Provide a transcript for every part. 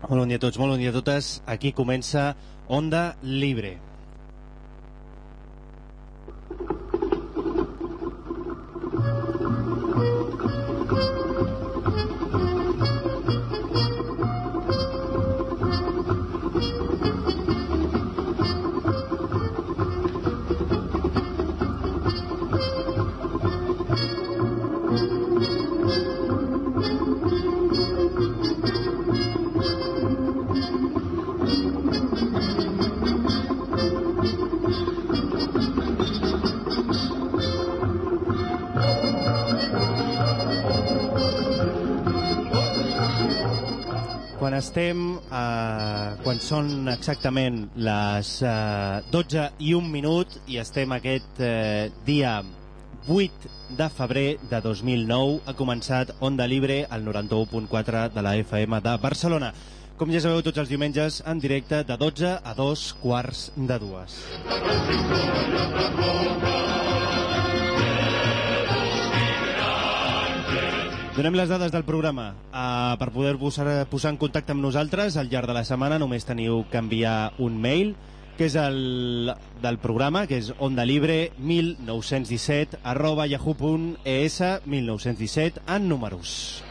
Molt bon dia a tots, molt bon dia a totes. Aquí comença Onda Libre. Són exactament les eh, 12 i un minut i estem aquest eh, dia 8 de febrer de 2009, ha començat Onda Libre al 91.4 de la FM de Barcelona. Com ja sabeu, tots els diumenges en directe de 12 a 2 quarts de dues. Donem les dades del programa. Uh, per poder posar, posar en contacte amb nosaltres al llarg de la setmana només teniu que enviar un mail que és el del programa, que és ondalibre1917 arroba yahoo.es 1917 en números.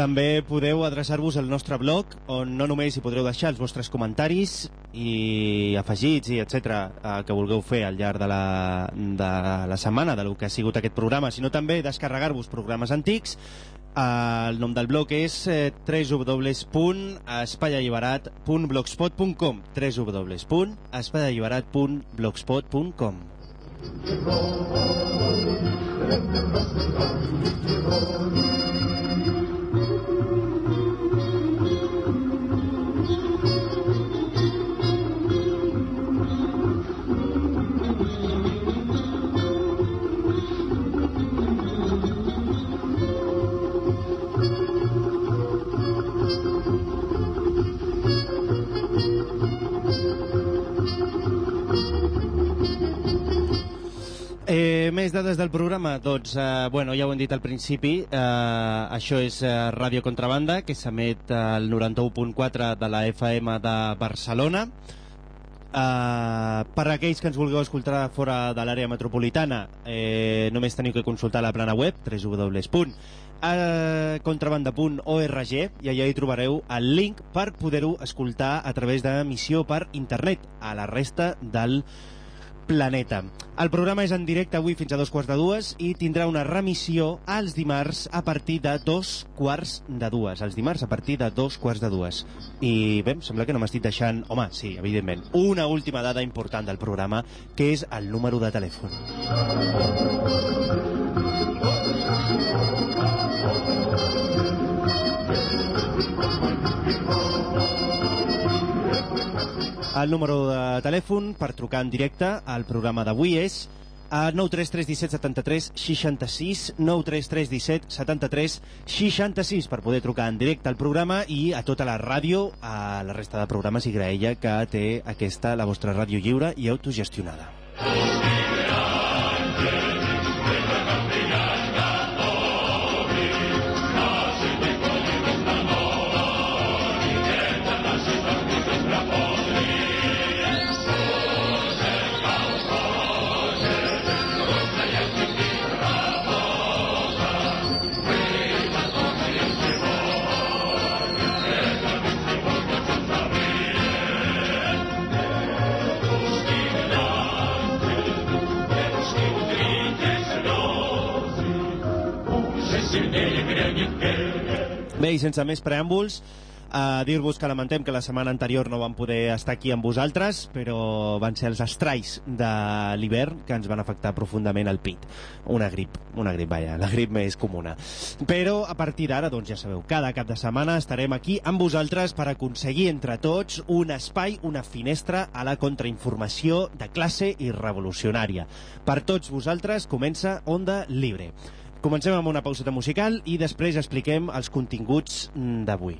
També podeu adreçar-vos al nostre blog, on no només hi podreu deixar els vostres comentaris i afegits i etc eh, que vulgueu fer al llarg de la, de la setmana, del que ha sigut aquest programa, sinó també descarregar-vos programes antics. Eh, el nom del blog és eh, www.espaialliberat.blogspot.com www.espaialliberat.blogspot.com Eh, més dades del programa? Doncs, eh, bueno, ja ho hem dit al principi, eh, això és eh, Ràdio Contrabanda, que s'emet al 91.4 de la FM de Barcelona. Uh, per a aquells que ens vulgueu escoltar fora de l'àrea metropolitana eh, només teniu que consultar la plana web www.contrabanda.org i allà hi trobareu el link per poder-ho escoltar a través d'emissió per internet a la resta del planeta. El programa és en directe avui fins a dos quarts de dues i tindrà una remissió als dimarts a partir de dos quarts de dues. Els dimarts a partir de dos quarts de dues. I bé, em sembla que no m'estic deixant... Home, sí, evidentment. Una última dada important del programa, que és el número de telèfon. El número de telèfon per trucar en directe al programa d'avui és a 93317 73 66 93317 73 66 per poder trucar en directe al programa i a tota la ràdio, a la resta de programes i graella que té aquesta, la vostra ràdio lliure i autogestionada. I sense més preàmbuls, a dir-vos que lamentem que la setmana anterior no vam poder estar aquí amb vosaltres, però van ser els estralls de l'hivern que ens van afectar profundament el pit. Una grip, una grip, vaja, la grip més comuna. Però a partir d'ara, doncs ja sabeu, cada cap de setmana estarem aquí amb vosaltres per aconseguir entre tots un espai, una finestra a la contrainformació de classe i revolucionària. Per tots vosaltres comença Onda Libre. Comencem amb una pauseta musical i després expliquem els continguts mm, d'avui.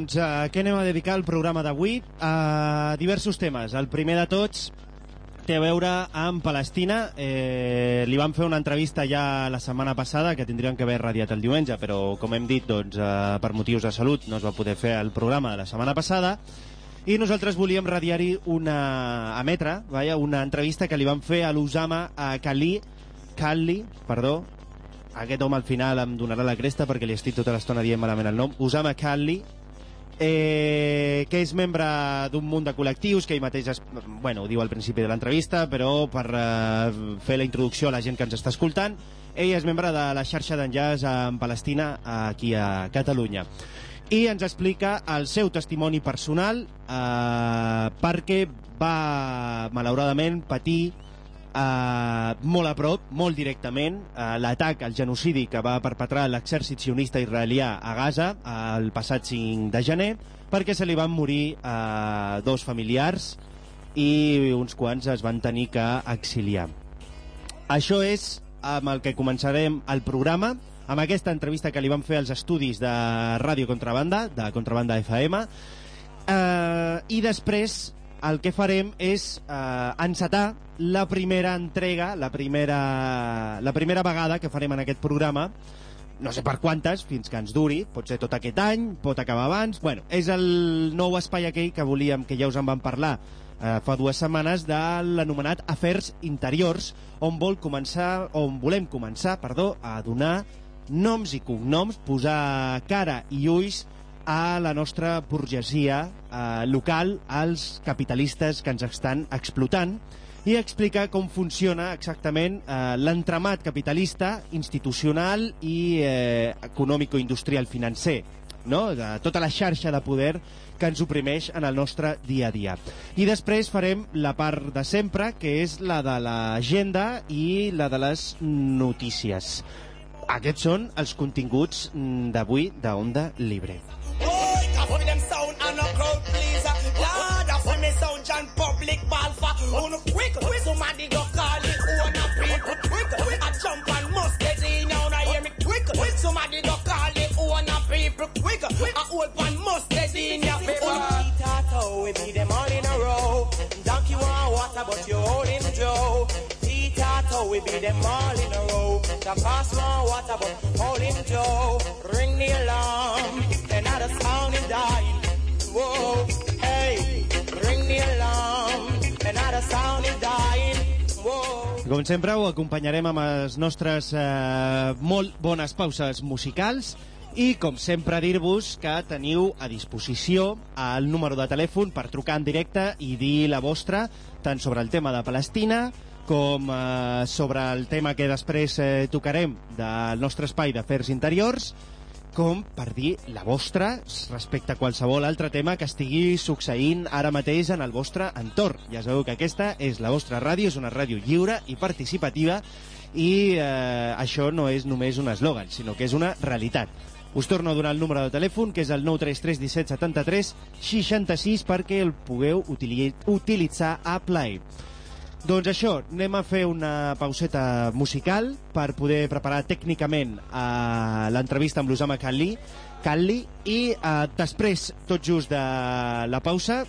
Doncs, a què anem a dedicar el programa d'avui? A diversos temes. El primer de tots té a veure amb Palestina. Eh, li vam fer una entrevista ja la setmana passada, que tindrien que haver radiat el diumenge, però, com hem dit, doncs, eh, per motius de salut no es va poder fer el programa de la setmana passada. I nosaltres volíem radiar-hi una... emetre, vaja, una entrevista que li vam fer a l'Usama a Kali, Kali, perdó, aquest home al final em donarà la cresta perquè li estic tota l'estona dient malament el nom, Usama Kali, eh, que és membre d'un munt de col·lectius, que ell mateix es, bueno, ho diu al principi de l'entrevista, però per eh, fer la introducció a la gent que ens està escoltant, ell és membre de la xarxa d'enllaç en Palestina aquí a Catalunya. I ens explica el seu testimoni personal eh, perquè va, malauradament, patir eh, molt a prop, molt directament, eh, l'atac, el genocidi que va perpetrar l'exèrcit sionista israelià a Gaza el passat 5 de gener, perquè se li van morir eh, dos familiars i uns quants es van tenir que exiliar. Això és amb el que començarem el programa, amb aquesta entrevista que li van fer als estudis de Ràdio Contrabanda, de Contrabanda FM, eh, i després el que farem és eh, encetar la primera entrega, la primera, la primera vegada que farem en aquest programa, no sé per quantes, fins que ens duri, pot ser tot aquest any, pot acabar abans... Bueno, és el nou espai aquell que volíem, que ja us en vam parlar eh, fa dues setmanes, de l'anomenat Afers Interiors, on, vol començar, on volem començar perdó, a donar noms i cognoms, posar cara i ulls a la nostra burgesia eh, local, als capitalistes que ens estan explotant, i explicar com funciona exactament eh, l'entramat capitalista, institucional i eh, econòmico-industrial financer, no? de tota la xarxa de poder que ens oprimeix en el nostre dia a dia. I després farem la part de sempre, que és la de l'agenda i la de les notícies. Aquests són els continguts mm, d'avui d'Onda Libre. Boy, for me them sound and a crowd pleaser. Lord, for me sound John public ball for on quick. Somebody go call it on a people quick. I jump and must get in now. I hear me quick. Somebody go call it a people quick. I old pan must get in. Tato, we be them all in a row. Donkey want water, but you holding Joe. Tato, we be them all in a row. The cost want water, but holding Joe. Ring the alarm, another sound is dying. Whoa, hey, ring the alarm, another sound is dying. Com sempre, ho acompanyarem amb les nostres eh, molt bones pauses musicals I, com sempre, dir-vos que teniu a disposició el número de telèfon per trucar en directe i dir la vostra, tant sobre el tema de Palestina com eh, sobre el tema que després eh, tocarem del nostre espai d'afers interiors, com per dir la vostra respecte a qualsevol altre tema que estigui succeint ara mateix en el vostre entorn. Ja sabeu que aquesta és la vostra ràdio, és una ràdio lliure i participativa i eh, això no és només un eslògan, sinó que és una realitat. Us torno a donar el número de telèfon, que és el 933 17 73 66, perquè el pugueu utili utilitzar a Play. Doncs això, anem a fer una pauseta musical per poder preparar tècnicament eh, l'entrevista amb l'Usama Kalli, Kalli i eh, després, tot just de la pausa,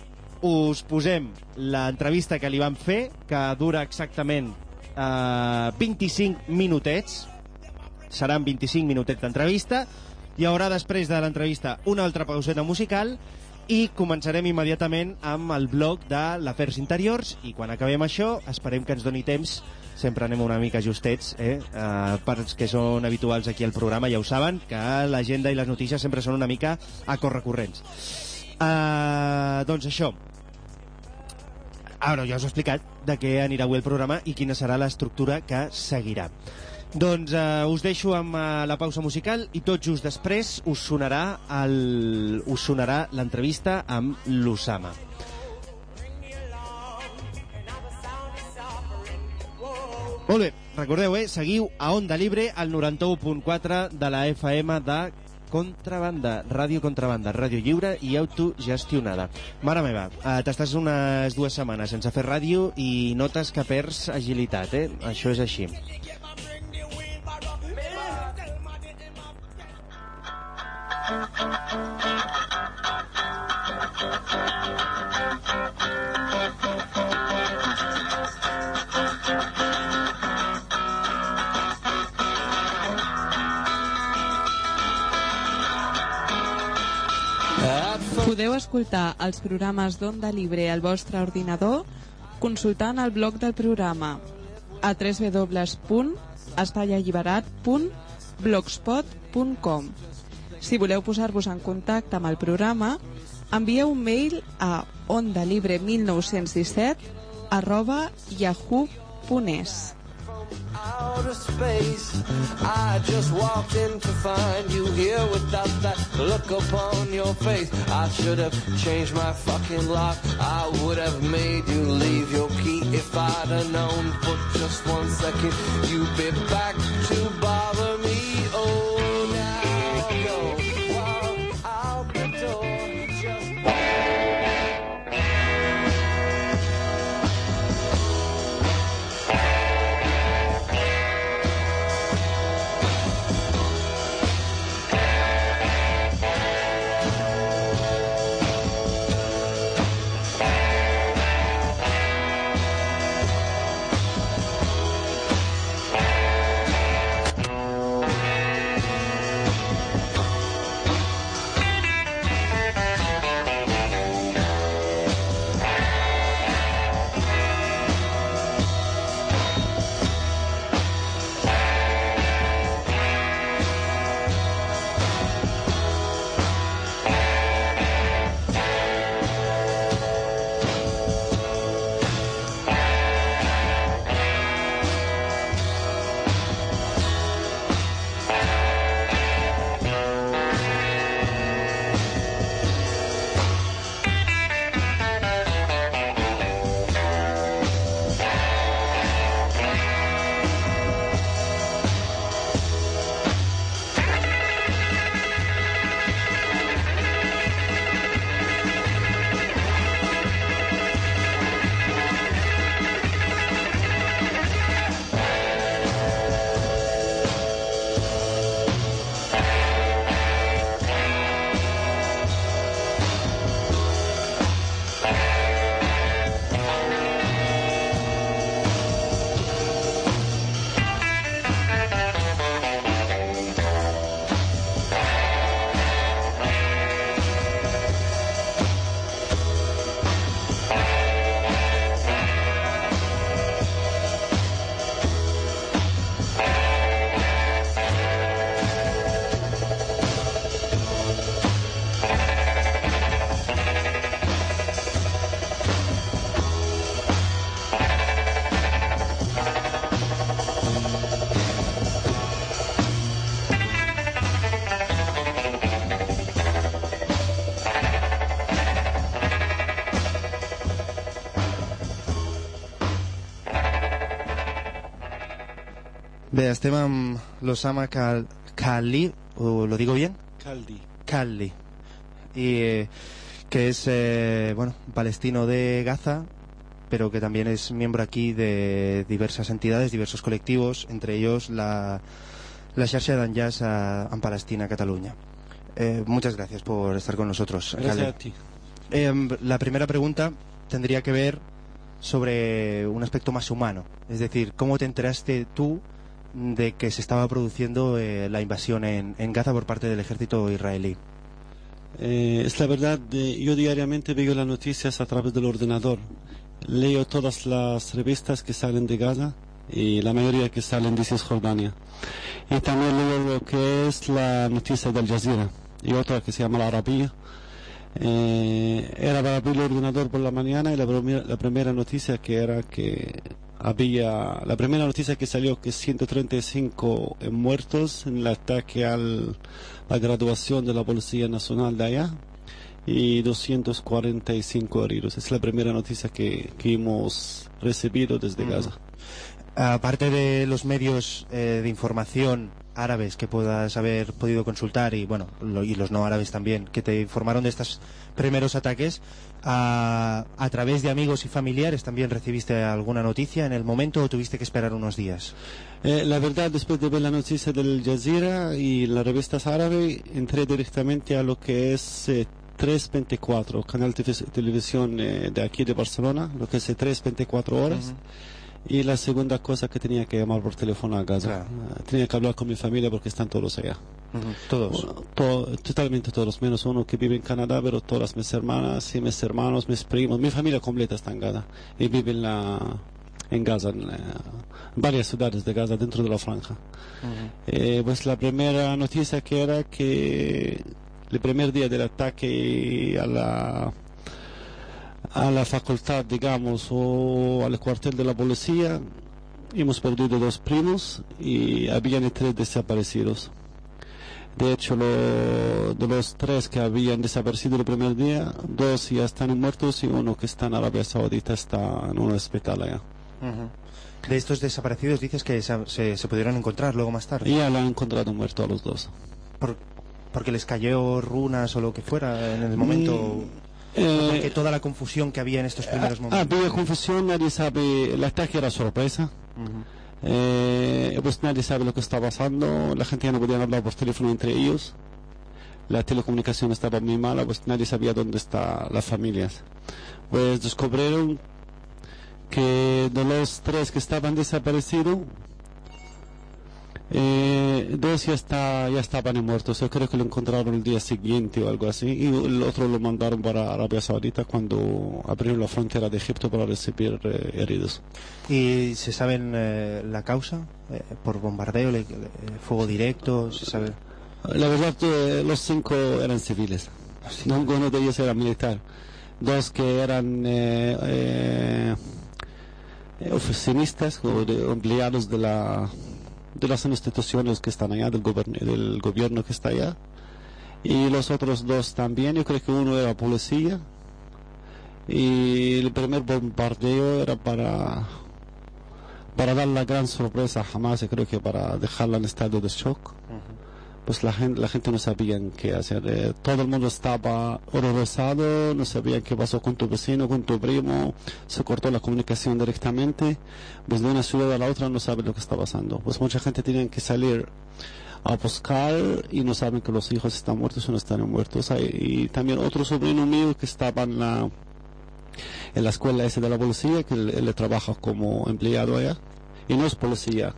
us posem l'entrevista que li vam fer, que dura exactament eh, 25 minutets, seran 25 minutets d'entrevista, hi haurà després de l'entrevista una altra pauseta musical i començarem immediatament amb el bloc de l'Afers Interiors i quan acabem això esperem que ens doni temps. Sempre anem una mica justets eh? Uh, per als que són habituals aquí al programa ja ho saben, que l'agenda i les notícies sempre són una mica a correcorrents. Uh, doncs això. Ara ja us he explicat de què anirà avui el programa i quina serà l'estructura que seguirà doncs eh, us deixo amb eh, la pausa musical i tot just després us sonarà el, us sonarà l'entrevista amb l'Usama. Molt bé, recordeu, eh? Seguiu a Onda Libre al 91.4 de la FM de Contrabanda, Ràdio Contrabanda, Ràdio Lliure i autogestionada. Mare meva, eh, t'estàs unes dues setmanes sense fer ràdio i notes que perds agilitat, eh? Això és així. Podeu escoltar els programes d'Onda Libre al vostre ordinador consultant el blog del programa a www.estallalliberat.blogspot.com Si voleu posar-vos en contacte amb el programa, envieu un mail a ondalibre1917 arroba yahoo.es. space. Just one second you'd be back to bother Amb l'Osama Kal Khalli, o lo digo bien? Caldi. Khalli, y, eh, que es eh, bueno, palestino de Gaza, pero que también es miembro aquí de diversas entidades, diversos colectivos, entre ellos la, la Xarxa d'Enllaç a, en Palestina, Cataluña. Eh, muchas gracias por estar con nosotros. Gracias a ti. Eh, la primera pregunta tendría que ver sobre un aspecto más humano, es decir, ¿cómo te enteraste tú de que se estaba produciendo eh, la invasión en, en Gaza por parte del ejército israelí? Eh, es la verdad, yo diariamente veo las noticias a través del ordenador. Leo todas las revistas que salen de Gaza y la mayoría que salen de Cisjordania. Y también leo lo que es la noticia del Jazeera y otra que se llama La Arabía. Eh, era para abrir el ordenador por la mañana y la, la primera noticia que era que había, la primera noticia que salió que 135 muertos en el ataque a la graduación de la Policía Nacional de allá y 245 heridos. Es la primera noticia que, que hemos recibido desde Gaza. Aparte de los medios eh, de información árabes que puedas haber podido consultar y bueno lo- y los no árabes también que te informaron de estos primeros ataques a, a través de amigos y familiares también recibiste alguna noticia en el momento o tuviste que esperar unos días Eh, la verdad, después de ver la noticia del Jazeera y las revistas árabes, entré directamente a lo que es eh, 324, canal de televisión eh, de aquí de Barcelona, lo que es eh, 324 horas. Y la segunda cosa que tenía que llamar por teléfono a Gaza. Claro. Eh, tenía que hablar con mi familia porque están todos allá. Todos Bueno, to- totalmente todos, menos uno que vive en Canadá, pero todas mis hermanas y mis hermanos, mis primos, mi familia completa está en Gaza y vive en, la, en Gaza, en, la- varias ciudades de Gaza dentro de la franja. Eh, pues la primera noticia que era que el primer día del ataque a la a la facultad, digamos, o al cuartel de la policía, hemos perdido dos primos y habían tres desaparecidos. De hecho, lo- de los tres que habían desaparecido el primer día, dos ya están muertos y uno que está en Arabia Saudita está en un hospital allá. de estos desaparecidos dices que se, se- se pudieron encontrar luego más tarde ya lo han encontrado muerto a los dos. Por- porque les cayó runas o lo que fuera en el momento Mm, eh, porque toda la confusión que había en estos primeros Ah, momentos había confusión, nadie sabe, el ataque era sorpresa. Eh, pues nadie sabe lo que está pasando, la gente ya no podía hablar por teléfono entre ellos. La telecomunicación estaba muy mala, pues nadie sabía dónde están las familias. Pues descubrieron que de los tres que estaban desaparecidos, eh, dos ya, está, ya estaban muertos. Yo creo que lo encontraron el día siguiente o algo así. Y el otro lo mandaron para Arabia Saudita cuando abrieron la frontera de Egipto para recibir eh, heridos. ¿Y se sabe eh, la causa? Eh, ¿Por bombardeo, le- fuego directo? ¿Se sabe? La verdad, los cinco eran civiles. Ninguno de ellos era militar. Dos que eran eh, eh, eh, oficinistas o de- empleados de, la, de las instituciones que están allá, del, del gobierno que está allá. Y los otros dos también. Yo creo que uno era policía. Y el primer bombardeo era para para dar la gran sorpresa a Hamas, yo creo que para dejarla en estado de shock pues la gente, la gente no sabía qué hacer. Eh, todo el mundo estaba horrorizado, no sabía qué pasó con tu vecino, con tu primo, se cortó la comunicación directamente, pues de una ciudad a la otra no sabe lo que está pasando. Pues mucha gente tiene que salir a buscar y no saben que los hijos están muertos o no están muertos. Y también otro sobrino mío que estaba en la, escuela esa de la policía, que él, él trabaja como empleado allá, y no es policía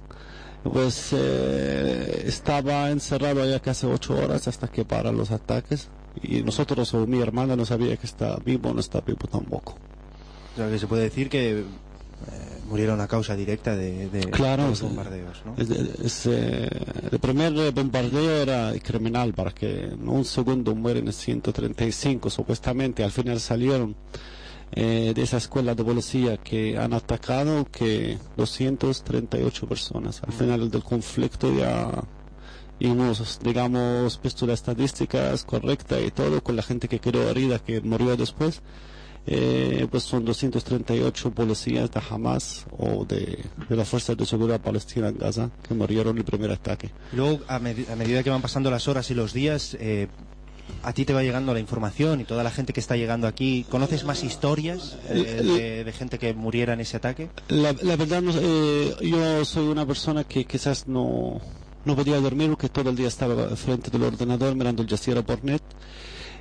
pues eh, estaba encerrado allá casi ocho horas hasta que paran los ataques y nosotros o mi hermana no sabía que está vivo no está vivo tampoco. O sea, que se puede decir que eh, murieron a causa directa de, de- Claro, de los bombardeos, ¿no? Es- es, eh, el primer eh, bombardeo era criminal para que en un segundo mueren 135 supuestamente al final salieron eh, de esa escuela de policía que han atacado que 238 personas al final del conflicto ya hemos digamos visto las estadísticas correctas y todo con la gente que quedó herida que murió después eh, pues son 238 policías de Hamas o de, de la Fuerza de Seguridad Palestina en Gaza que murieron en el primer ataque. Luego, a, med- a medida que van pasando las horas y los días, eh, a ti te va llegando la información y toda la gente que está llegando aquí. ¿Conoces más historias eh, de, de gente que muriera en ese ataque? La, la verdad, no- eh, yo soy una persona que quizás no, no podía dormir porque todo el día estaba frente del ordenador mirando el Jazeera por net.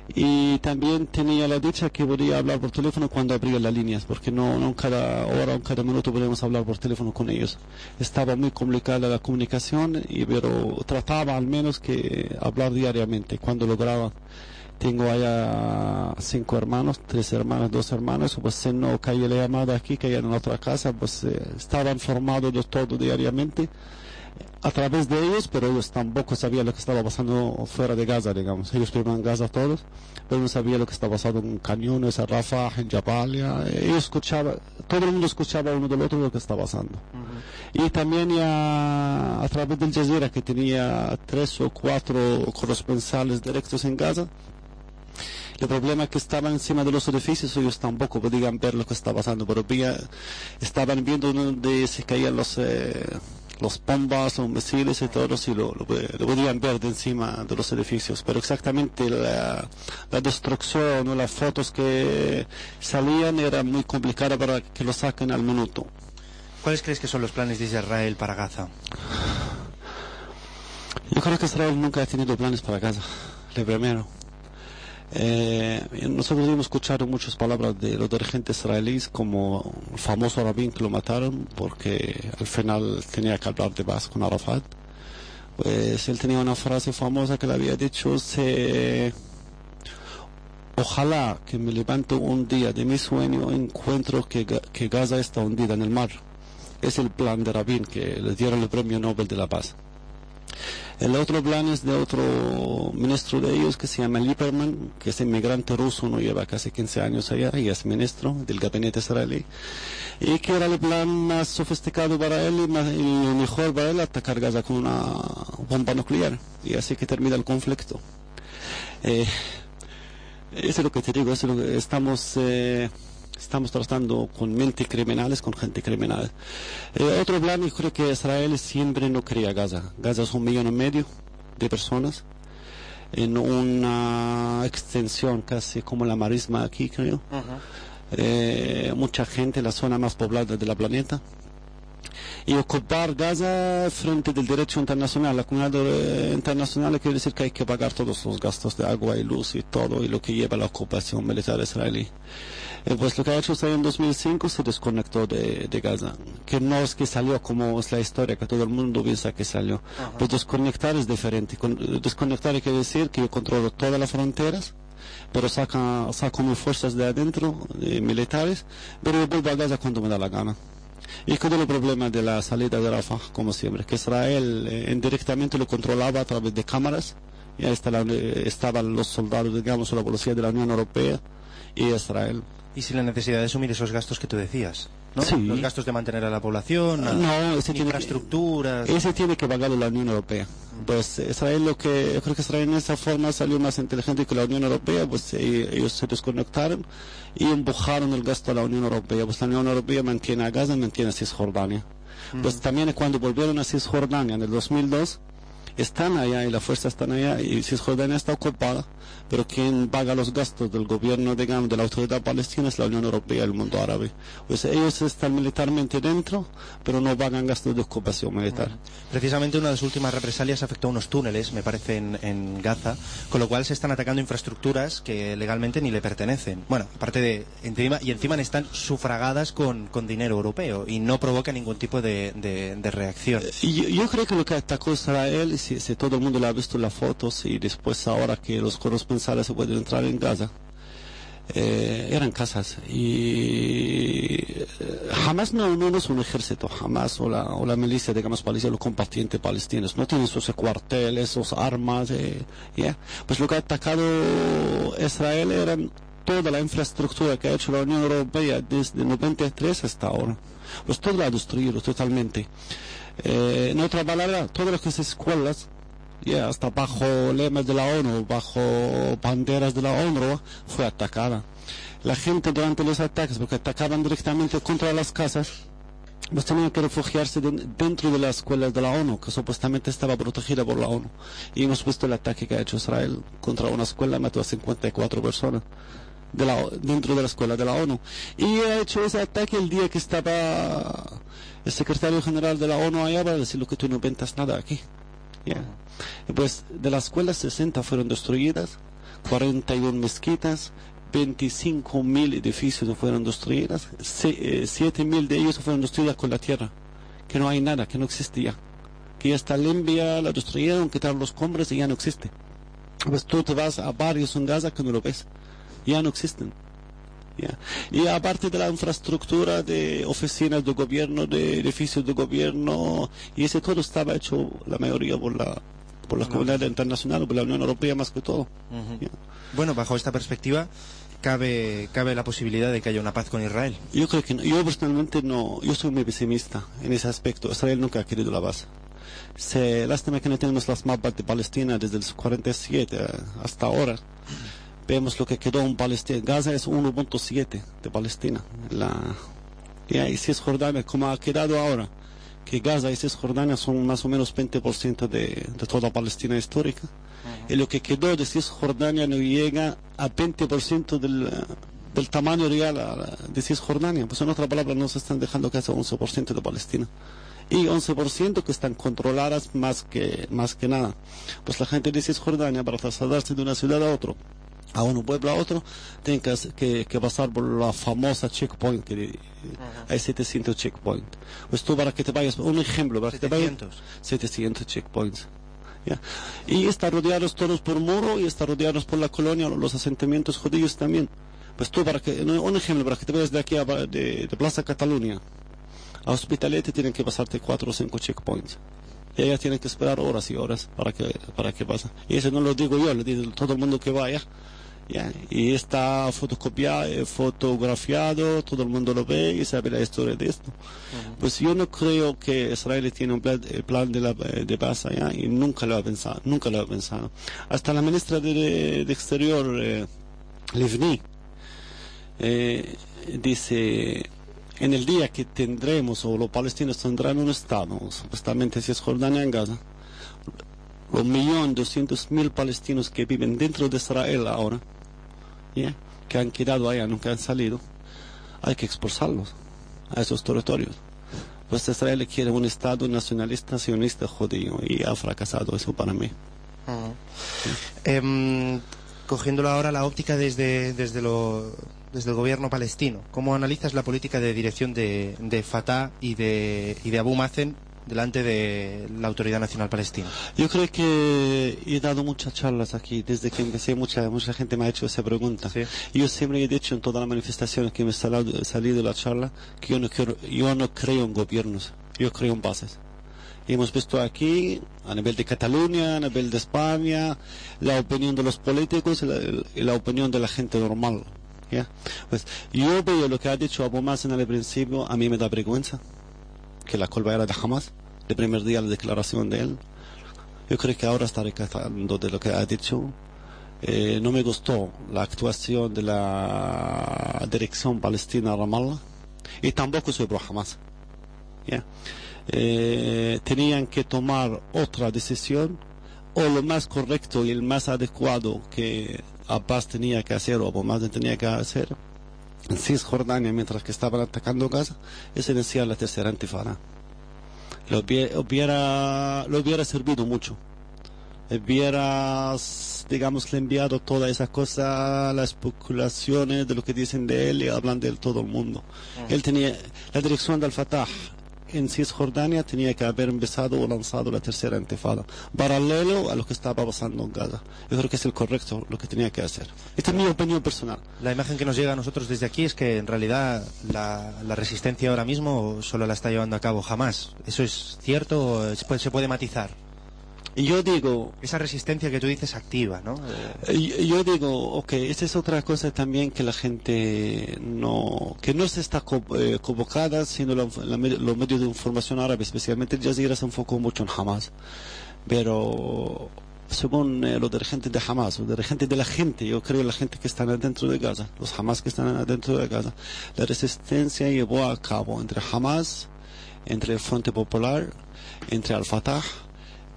Y también tenía la dicha que podía hablar por teléfono cuando abría las líneas, porque no, no cada hora o cada minuto podíamos hablar por teléfono con ellos. Estaba muy complicada la comunicación, y, pero trataba al menos que hablar diariamente cuando lograba. Tengo allá cinco hermanos, tres hermanas, dos hermanos, pues si no caía la llamada aquí, caía en otra casa, pues eh, estaba informado de todo diariamente a través de ellos, pero ellos tampoco sabían lo que estaba pasando fuera de Gaza, digamos. Ellos vivían en Gaza todos, pero no sabían lo que estaba pasando en Cañones, en Rafah, en Jabalia. Ellos escuchaban, todo el mundo escuchaba uno del otro lo que estaba pasando. Y también ya a través del Jazeera, que tenía tres o cuatro corresponsales directos en Gaza, el problema es que estaban encima de los edificios, ellos tampoco podían ver lo que estaba pasando, pero estaban viendo donde se caían los, eh, los bombas, los misiles y todo, y lo, lo, lo podían ver de encima de los edificios. Pero exactamente la, la destrucción o las fotos que salían era muy complicada para que lo saquen al minuto. ¿Cuáles crees que son los planes de Israel para Gaza? Yo creo que Israel nunca ha tenido planes para Gaza, lo primero. Eh, nosotros hemos escuchado muchas palabras de los dirigentes israelíes, como el famoso rabín que lo mataron, porque al final tenía que hablar de paz con Arafat. Pues él tenía una frase famosa que le había dicho, se... Ojalá que me levanto un día de mi sueño encuentro que, que Gaza está hundida en el mar. Es el plan de Rabin que le dieron el premio Nobel de la Paz. El otro plan es de otro ministro de ellos que se llama Lieberman, que es inmigrante ruso, no lleva casi 15 años allá y es ministro del gabinete israelí. Y que era el plan más sofisticado para él y, más- y mejor para él atacar Gaza con una bomba nuclear. Y así que termina el conflicto. Eh, eso es lo que te digo, eso es lo que estamos, eh, estamos tratando con mentes criminales, con gente criminal. Eh, otro plan, yo creo que Israel siempre no quería Gaza. Gaza es un millón y medio de personas en una extensión casi como la marisma aquí, creo. Eh, mucha gente, la zona más poblada del planeta. Y ocupar Gaza frente del derecho internacional. La comunidad internacional quiere decir que hay que pagar todos los gastos de agua y luz y todo y lo que lleva la ocupación militar israelí. Eh, pues lo que ha hecho Israel en 2005 se desconectó de, de Gaza, que no es que salió como es la historia que todo el mundo piensa que salió. Pues desconectar es diferente. Con- desconectar quiere decir que yo controlo todas las fronteras, pero saca, saco mis fuerzas de adentro, eh, militares, pero yo vuelvo a Gaza cuando me da la gana. Y con el problema de la salida de Rafah, como siempre, que Israel eh, indirectamente lo controlaba a través de cámaras, y ahí eh, estaban los soldados, digamos, la policía de la Unión Europea y Israel. Y sin la necesidad de asumir esos gastos que tú decías, ¿no? Sí. Los gastos de mantener a la población, No, ese tiene que- infraestructuras... Ese tiene que pagarlo la Unión Europea. Pues Israel lo que, yo creo que Israel en esa forma salió más inteligente que la Unión Europea, pues eh, ellos se desconectaron y empujaron el gasto a la Unión Europea. Pues la Unión Europea mantiene a Gaza, mantiene a Cisjordania. Pues también cuando volvieron a Cisjordania en el 2002, están allá y la fuerza están allá y Cisjordania está ocupada, pero quien paga los gastos del gobierno, digamos, de la autoridad palestina es la Unión Europea y el mundo árabe. Pues ellos están militarmente dentro, pero no pagan gastos de ocupación militar. Precisamente una de las últimas represalias afectó a unos túneles, me parece, en, en Gaza, con lo cual se están atacando infraestructuras que legalmente ni le pertenecen. Bueno, aparte de, encima, y encima están sufragadas con, con dinero europeo y no provoca ningún tipo de, de- de reacción. Y yo, yo creo que lo que atacó Israel, si, si todo el mundo lo ha visto en las fotos y después ahora que los corresponsales se pueden entrar en Gaza, eh, eran casas y eh, jamás no, no es un ejército, jamás o la, o la milicia, digamos, palestina, los combatientes palestinos, no tienen sus cuarteles, sus armas, eh, ya. pues lo que ha atacado Israel eran toda la infraestructura que ha hecho la Unión Europea desde 93 hasta ahora, pues todo lo ha destruido totalmente. Eh, en otra palabra, todas las escuelas ya hasta bajo lemas de la ONU, bajo banderas de la ONU, fue atacada. La gente durante los ataques, porque atacaban directamente contra las casas, pues tenían que refugiarse den- dentro de las escuelas de la ONU, que supuestamente estaba protegida por la ONU. Y hemos visto el ataque que ha hecho Israel contra una escuela, mató a 54 personas de la, dentro de la escuela de la ONU. Y ha hecho ese ataque el día que estaba el secretario general de la ONU allá para decirle que tú no inventas nada aquí. Ya. Y Pues de las escuelas 60 fueron destruidas, 41 mezquitas, 25 mil edificios fueron destruidas, 7 mil de ellos fueron destruidas con la tierra, que no hay nada, que no existía, que ya está limpia, la destruyeron, quitaron los escombros y ya no existe. Pues tú te vas a barrios en Gaza que no lo ves, ya no existen. Y aparte de la infraestructura de oficinas de gobierno, de edificios de gobierno, y ese todo estaba hecho, la mayoría, por la, por la comunidad internacional, por la Unión Europea más que todo. Bueno, bajo esta perspectiva, cabe, cabe la posibilidad de que haya una paz con Israel. Yo creo que no. yo personalmente no, yo soy muy pesimista en ese aspecto. Israel nunca ha querido la paz. Se, lástima que no tenemos las mapas de Palestina desde el 47 eh, hasta ahora. Vemos lo que quedó en Palestina. Gaza es 1.7 de Palestina. La, y ahí Cisjordania, como ha quedado ahora, que Gaza y Cisjordania son más o menos 20% de, de toda Palestina histórica. Y lo que quedó de Cisjordania no llega a 20% del, del tamaño real de Cisjordania. Pues en otra palabra, no se están dejando casi 11% de Palestina. Y 11% que están controladas más que, más que nada. Pues la gente de Cisjordania, para trasladarse de una ciudad a otro, a un pueblo a otro, tienen que, hacer- que, que pasar por la famosa checkpoint, que hay 700 checkpoints. Pues tú para que te vayas, un ejemplo, para que te vayas, 700. 700 checkpoints. ¿ya? Y están rodeados todos por muro y están rodeados por la colonia, los asentamientos judíos también. Pues tú, para que, un ejemplo, para que te vayas de aquí a, de, de Plaza Cataluña a Hospitalet tienen que pasarte cuatro o cinco checkpoints. Y allá tienen que esperar horas y horas para que, para que pase. Y eso no lo digo yo, lo dice todo el mundo que vaya. ¿Ya? Y está fotocopiado, eh, fotografiado, todo el mundo lo ve y sabe la historia de esto. Pues yo no creo que Israel tiene un plan, el plan de, la, de paz allá y nunca lo ha pensado, nunca lo ha pensado. Hasta la ministra de, de Exterior, eh, Livni, eh, dice, en el día que tendremos o los palestinos tendrán un Estado, supuestamente si es Jordania en Gaza, los millón doscientos mil palestinos que viven dentro de Israel ahora, que han quedado allá, nunca han salido, hay que expulsarlos a esos territorios. Pues Israel quiere un Estado nacionalista, sionista, judío, y ha fracasado eso para mí. Em, cogiéndolo ahora la óptica desde, desde el gobierno palestino, ¿cómo analizas la política de dirección de, de Fatah y de, y de Abu Mazen delante de la Autoridad Nacional Palestina? Yo creo que he dado muchas charlas aquí, desde que empecé mucha, mucha gente me ha hecho esa pregunta. Sí. Yo siempre he dicho en todas las manifestaciones que me he salido, salido de la charla que yo no, quiero, yo no creo en gobiernos, yo creo en bases. Hemos visto aquí, a nivel de Cataluña, a nivel de España, la opinión de los políticos y la, la opinión de la gente normal. ¿ya? Pues yo veo lo que ha dicho Abu Mazen al principio, a mí me da vergüenza que la culpa era de Hamas, el primer día la declaración de él. Yo creo que ahora está recatando de lo que ha dicho. Eh, no me gustó la actuación de la dirección palestina Ramallah y tampoco soy pro Hamas. ¿ya? Eh, tenían que tomar otra decisión o lo más correcto y el más adecuado que Abbas tenía que hacer o Mazen tenía que hacer en Cisjordania mientras que estaban atacando Gaza es iniciar la tercera antifada. Lo hubiera, lo hubiera servido mucho. Hubieras, digamos, le enviado toda esa cosa, las especulaciones de lo que dicen de él y hablan de él todo el mundo. Él tenía, la dirección del Fatah en Cisjordania tenía que haber empezado o lanzado la tercera intifada, paralelo a lo que estaba pasando en Gaza. Yo creo que es el correcto lo que tenía que hacer. Esta es mi opinión personal. La imagen que nos llega a nosotros desde aquí es que en realidad la, la resistencia ahora mismo solo la está llevando a cabo jamás. ¿Eso es cierto pues, se puede matizar? Yo digo, Esa resistencia que tú dices activa, ¿no? Eh, Yo digo, ok, esta es otra cosa también que la gente no, que no se está co- eh, convocada, sino la- la med- los medios de información árabes, especialmente el Jazeera se enfocó mucho en Hamas. Pero según eh, los dirigentes de Hamas, los dirigentes de la gente, yo creo la gente que están adentro de Gaza, los Hamas que están adentro de Gaza, la resistencia llevó a cabo entre Hamas, entre el Frente Popular, entre Al-Fatah,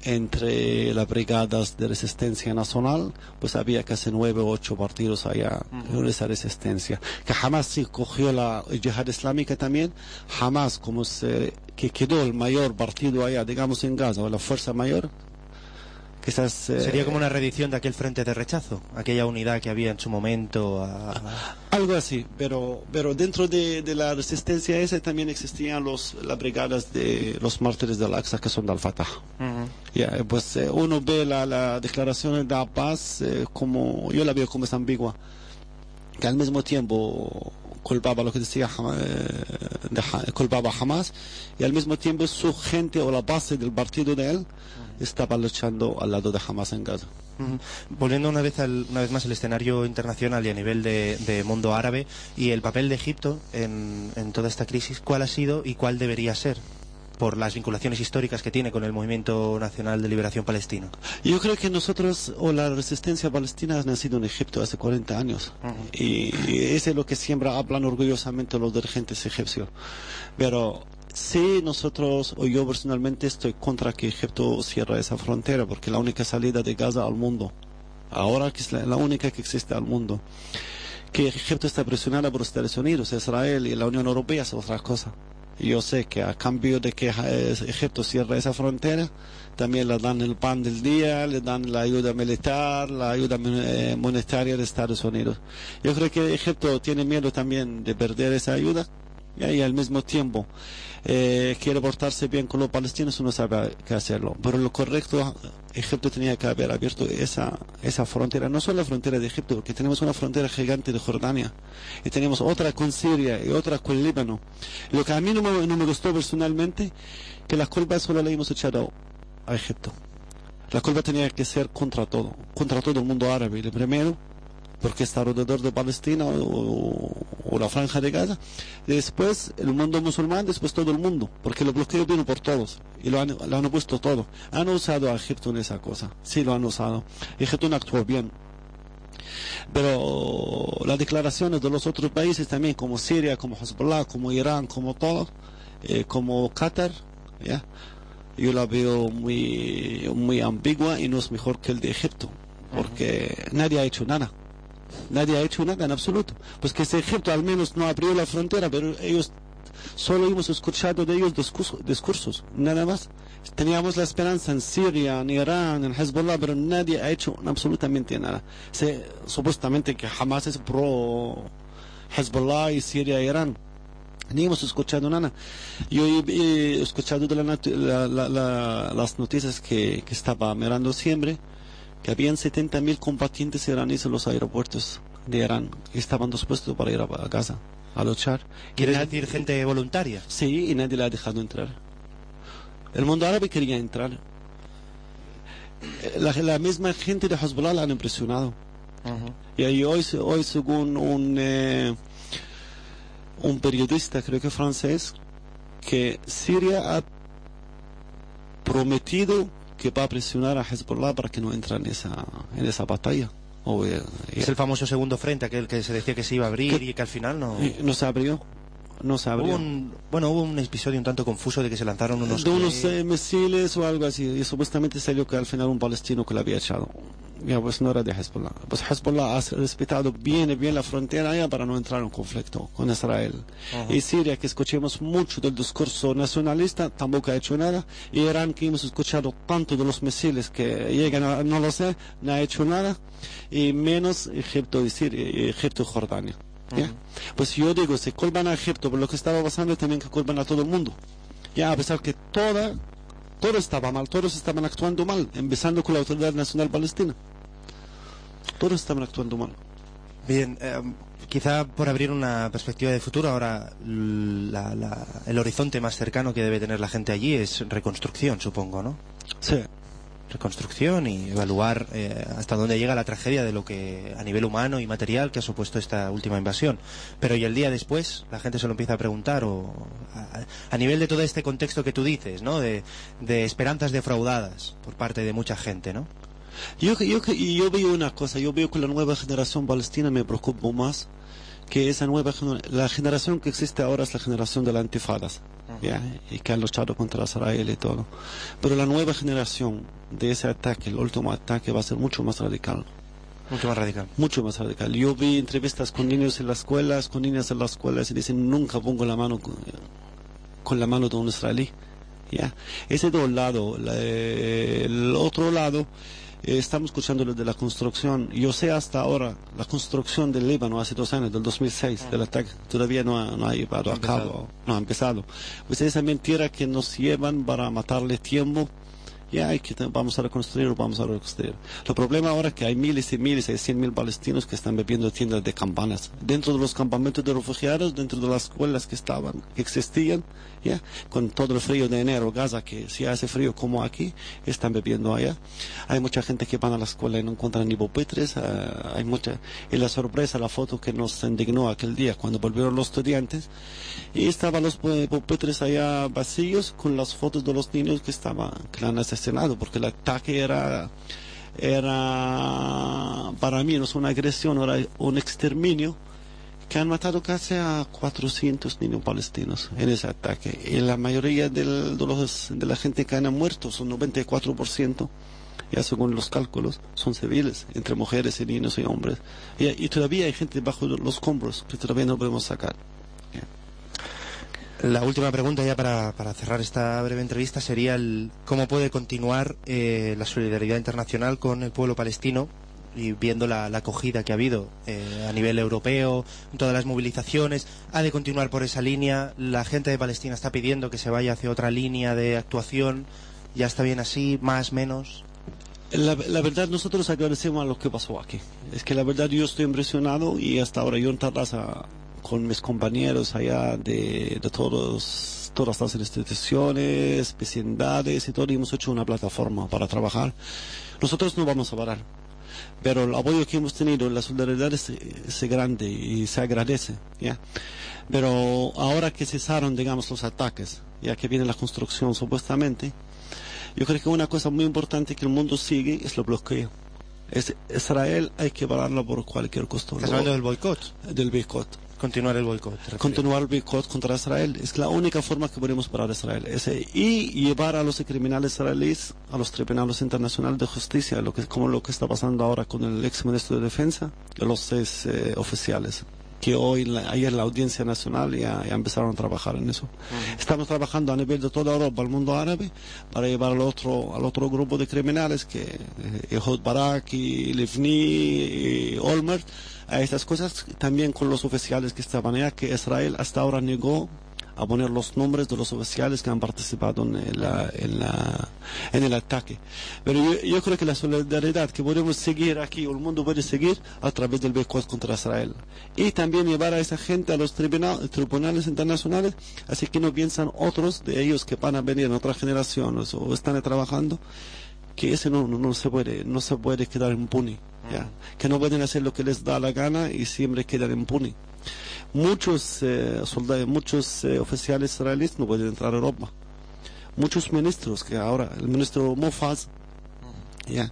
entre las brigadas de resistencia nacional, pues había casi nueve o ocho partidos allá en esa resistencia. Que Hamas sí cogió la yihad islámica también, Hamas como se, que quedó el mayor partido allá, digamos en Gaza, o la fuerza mayor, eh, Sería como una reedición de aquel frente de rechazo, aquella unidad que había en su momento. a- Algo así, pero, pero dentro de, de la resistencia esa también existían los, las brigadas de los mártires del Aqsa que son del Fatah. Ya, eh, pues eh, uno ve la, la declaración de Abbas eh, como, yo la veo como es ambigua, que al mismo tiempo culpaba lo que decía eh, de culpaba a Hamas y al mismo tiempo su gente o la base del partido de él estaba luchando al lado de Hamas en Gaza. Volviendo una vez, al- una vez más al escenario internacional y a nivel de, de mundo árabe y el papel de Egipto en, en toda esta crisis, ¿cuál ha sido y cuál debería ser? Por las vinculaciones históricas que tiene con el Movimiento Nacional de Liberación Palestino. Yo creo que nosotros, o la resistencia palestina, ha nacido en Egipto hace 40 años. y, y eso es lo que siempre hablan orgullosamente los dirigentes egipcios. Pero sí, nosotros, o yo personalmente, estoy contra que Egipto cierre esa frontera, porque la única salida de Gaza al mundo, ahora que es la, la única que existe al mundo, que Egipto está presionada por Estados Unidos, Israel y la Unión Europea es otra cosa. Yo sé que a cambio de que Egipto cierre esa frontera, también le dan el pan del día, le dan la ayuda militar, la ayuda eh, monetaria de Estados Unidos. Yo creo que Egipto tiene miedo también de perder esa ayuda y al mismo tiempo eh, quiere portarse bien con los palestinos, no sabe qué hacerlo. Pero lo correcto, Egipto tenía que haber abierto esa, esa frontera, no solo la frontera de Egipto, porque tenemos una frontera gigante de Jordania y tenemos otra con Siria y otra con Líbano. Lo que a mí no me, no me gustó personalmente, que la culpa solo la hemos echado a Egipto. La culpa tenía que ser contra todo, contra todo el mundo árabe, primero, porque está alrededor de Palestina o, o la franja de Gaza. Después el mundo musulmán, después todo el mundo, porque el bloqueo vino por todos y lo han, lo han puesto todo. Han usado a Egipto en esa cosa, sí lo han usado. Egipto no actuó bien. Pero las declaraciones de los otros países también, como Siria, como Hezbollah, como Irán, como todo, eh, como Qatar, ¿ya? yo la veo muy, muy ambigua y no es mejor que el de Egipto, porque nadie ha hecho nada. Nadie ha hecho nada en absoluto. Pues que si Egipto al menos no abrió la frontera, pero ellos solo hemos escuchado de ellos discurso- discursos, nada más. Teníamos la esperanza en Siria, en Irán, en Hezbollah, pero nadie ha hecho absolutamente nada. Se- supuestamente que Hamas es pro Hezbollah y Siria e Irán. Ni hemos escuchado nada. Yo he, escuchado de la- las noticias que, que estaba mirando siempre, que habían 70.000 combatientes iraníes en los aeropuertos de Irán que estaban dispuestos para ir a, Gaza a luchar. ¿Quieres Y nadie- decir gente voluntaria? Sí, y nadie le ha dejado entrar. El mundo árabe quería entrar. La, la misma gente de Hezbollah la han impresionado. Y ahí hoy, hoy según un, eh, un periodista, creo que francés, que Siria ha prometido que va a presionar a Hezbollah para que no entre en esa, en esa batalla. O, eh, Es el famoso segundo frente, aquel que se decía que se iba a abrir y que al final no... eh, no se abrió. No se abrió. Hubo un, bueno, hubo un episodio un tanto confuso de que se lanzaron unos... de unos eh, misiles o algo así. Y supuestamente salió que al final un palestino que lo había echado. Ya, pues no era de Hezbollah. Pues Hezbollah ha respetado bien, bien la frontera ya para no entrar en conflicto con Israel. Y Siria, que escuchemos mucho del discurso nacionalista, tampoco ha hecho nada. Y Irán, que hemos escuchado tanto de los misiles que llegan, a, no lo sé, no ha hecho nada. Y menos Egipto y Siria, y Egipto y Jordania. ¿Ya? Pues yo digo, si culpan a Egipto por lo que estaba pasando, también que culpan a todo el mundo. Ya, a pesar que toda, todo estaba mal, todos estaban actuando mal, empezando con la Autoridad Nacional Palestina. Todos estaban actuando mal. Bien, eh, quizá por abrir una perspectiva de futuro, ahora la- la- el horizonte más cercano que debe tener la gente allí es reconstrucción, supongo, ¿no? Sí, reconstrucción y evaluar eh, hasta dónde llega la tragedia de lo que a nivel humano y material que ha supuesto esta última invasión. Pero y el día después, la gente se lo empieza a preguntar o a, a nivel de todo este contexto que tú dices, ¿no? De, de esperanzas defraudadas por parte de mucha gente, ¿no? Yo, yo, yo veo una cosa, yo veo que la nueva generación palestina me preocupa más que esa nueva la generación que existe ahora es la generación de las antifadas ¿ya? y que han luchado contra Israel y todo pero la nueva generación de ese ataque el último ataque va a ser mucho más radical Mucho más radical. mucho más radical yo vi entrevistas con niños en las escuelas con niñas en las escuelas y dicen nunca pongo la mano con, con la mano de un israelí ¿ya? ese de un lado la- el otro lado eh, estamos escuchando lo de la construcción. Yo sé hasta ahora, la construcción del Líbano hace dos años, del 2006, del ataque, todavía no ha, no ha llevado a empezado. cabo, no ha empezado. Pues esa mentira que nos llevan para matarle tiempo, ya hay que vamos a reconstruir vamos a reconstruir. El problema ahora es que hay miles y miles, hay cien mil palestinos que están bebiendo tiendas de campanas. Dentro de los campamentos de refugiados, dentro de las escuelas que estaban, que existían, ya, con todo el frío de enero, Gaza, que si hace frío como aquí, están bebiendo allá. Hay mucha gente que van a la escuela y no encuentran ni pupitres, ah, hay mucha, y la sorpresa, la foto que nos indignó aquel día cuando volvieron los estudiantes, y estaban los pu- pupitres allá vacíos con las fotos de los niños que estaban, que la porque el ataque era, era, para mí no es una agresión, era un exterminio, que han matado casi a 400 niños palestinos en ese ataque. Y la mayoría de, los, de la gente que han muerto, son 94%, ya según los cálculos, son civiles, entre mujeres y niños y hombres. Y, y todavía hay gente bajo los escombros que todavía no podemos sacar. La última pregunta ya para, para cerrar esta breve entrevista sería el, cómo puede continuar eh, la solidaridad internacional con el pueblo palestino y viendo la, acogida que ha habido eh, a nivel europeo, todas las movilizaciones, ha de continuar por esa línea, la gente de Palestina está pidiendo que se vaya hacia otra línea de actuación, ya está bien así, más, menos. La, la verdad, nosotros agradecemos a lo que pasó aquí. Es que la verdad yo estoy impresionado y hasta ahora yo en Tarrasa con mis compañeros allá de, de todos, todas las instituciones, vecindades y todo, y hemos hecho una plataforma para trabajar. Nosotros no vamos a parar, pero el apoyo que hemos tenido, la solidaridad es, es grande y se agradece, ¿ya? Pero ahora que cesaron, digamos, los ataques, ya que viene la construcción supuestamente, yo creo que una cosa muy importante que el mundo sigue es el bloqueo. Es, Israel hay que pararlo por cualquier costo. Estás hablando del boicot, del boicot. Continuar el boicot. Continuar el boicot contra Israel. Es la única forma que podemos parar a Israel. Ese- y llevar a los criminales israelíes a los tribunales internacionales de justicia, lo que, como lo que está pasando ahora con el ex ministro de Defensa y los seis eh, oficiales. Que hoy, la- ayer la Audiencia Nacional ya, ya empezaron a trabajar en eso. Estamos trabajando a nivel de toda Europa, al mundo árabe, para llevar al otro, al otro grupo de criminales que eh, Ehud Barak y y Olmert, a estas cosas, también con los oficiales que estaban allá, que Israel hasta ahora negó a poner los nombres de los oficiales que han participado en, la- en, la- en el ataque. Pero yo, yo creo que la solidaridad que podemos seguir aquí, o el mundo puede seguir a través del boicot contra Israel. Y también llevar a esa gente a los tribuna- tribunales internacionales, así que no piensan otros de ellos que van a venir en otras generaciones o están trabajando, que ese no, no, no se puede, no se puede quedar impune. ¿ya? Que no pueden hacer lo que les da la gana y siempre quedan impune. Muchos eh, soldados, muchos eh, oficiales israelíes no pueden entrar a Europa. Muchos ministros, que ahora, el ministro Mofaz, ya,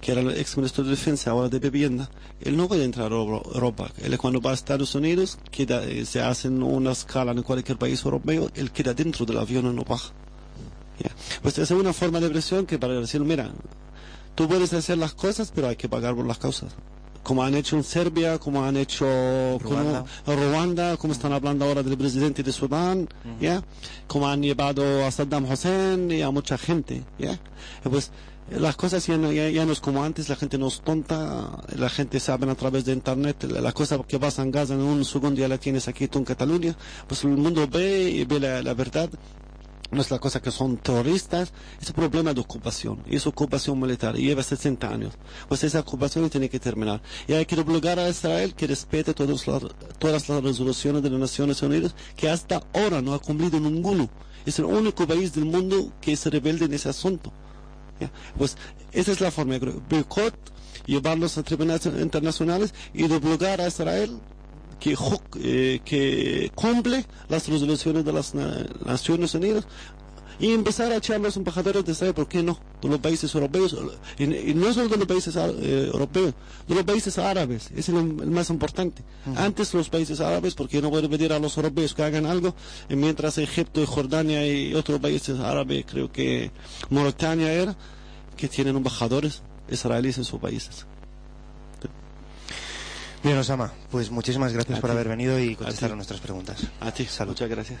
que era el ex ministro de Defensa, ahora de Vivienda, él no puede entrar a Euro- Europa. Él cuando va a Estados Unidos, queda, eh, se hacen una escala en cualquier país europeo, él queda dentro del avión y no baja. Pues es una forma de presión que para decir, mira, tú puedes hacer las cosas, pero hay que pagar por las causas. Como han hecho en Serbia, como han hecho Ruanda. como Ruanda, como están hablando ahora del presidente de Sudán, ¿ya? Como han llevado a Saddam Hussein y a mucha gente, ¿ya? Pues las cosas ya no, ya, ya no es como antes, la gente no es tonta, la gente sabe a través de internet, la, la cosa que pasa en Gaza en un segundo ya la tienes aquí tú en Cataluña, pues el mundo ve y ve la, la verdad no es la cosa que son terroristas, es un problema de ocupación, es ocupación militar, lleva 60 años. Pues esa ocupación tiene que terminar. Y hay que obligar a Israel que respete todas las, resoluciones de las Naciones Unidas, que hasta ahora no ha cumplido ninguno. Es el único país del mundo que es rebelde en ese asunto. Pues esa es la forma, creo. boicot, llevarlos a tribunales internacionales y doblegar a Israel que, eh, que cumple las resoluciones de las na- Naciones Unidas y empezar a echar los embajadores de Israel, ¿por qué no? De los países europeos, y, y no solo de los países á- eh, europeos, de los países árabes, es el, el más importante. Antes los países árabes, porque no pueden pedir a los europeos que hagan algo, y mientras Egipto y Jordania y otros países árabes, creo que Mauritania era, que tienen embajadores israelíes en sus países. Bien, Osama, pues muchísimas gracias A por ti. haber venido y contestar a nuestras preguntas. A ti, Salud. muchas gracias.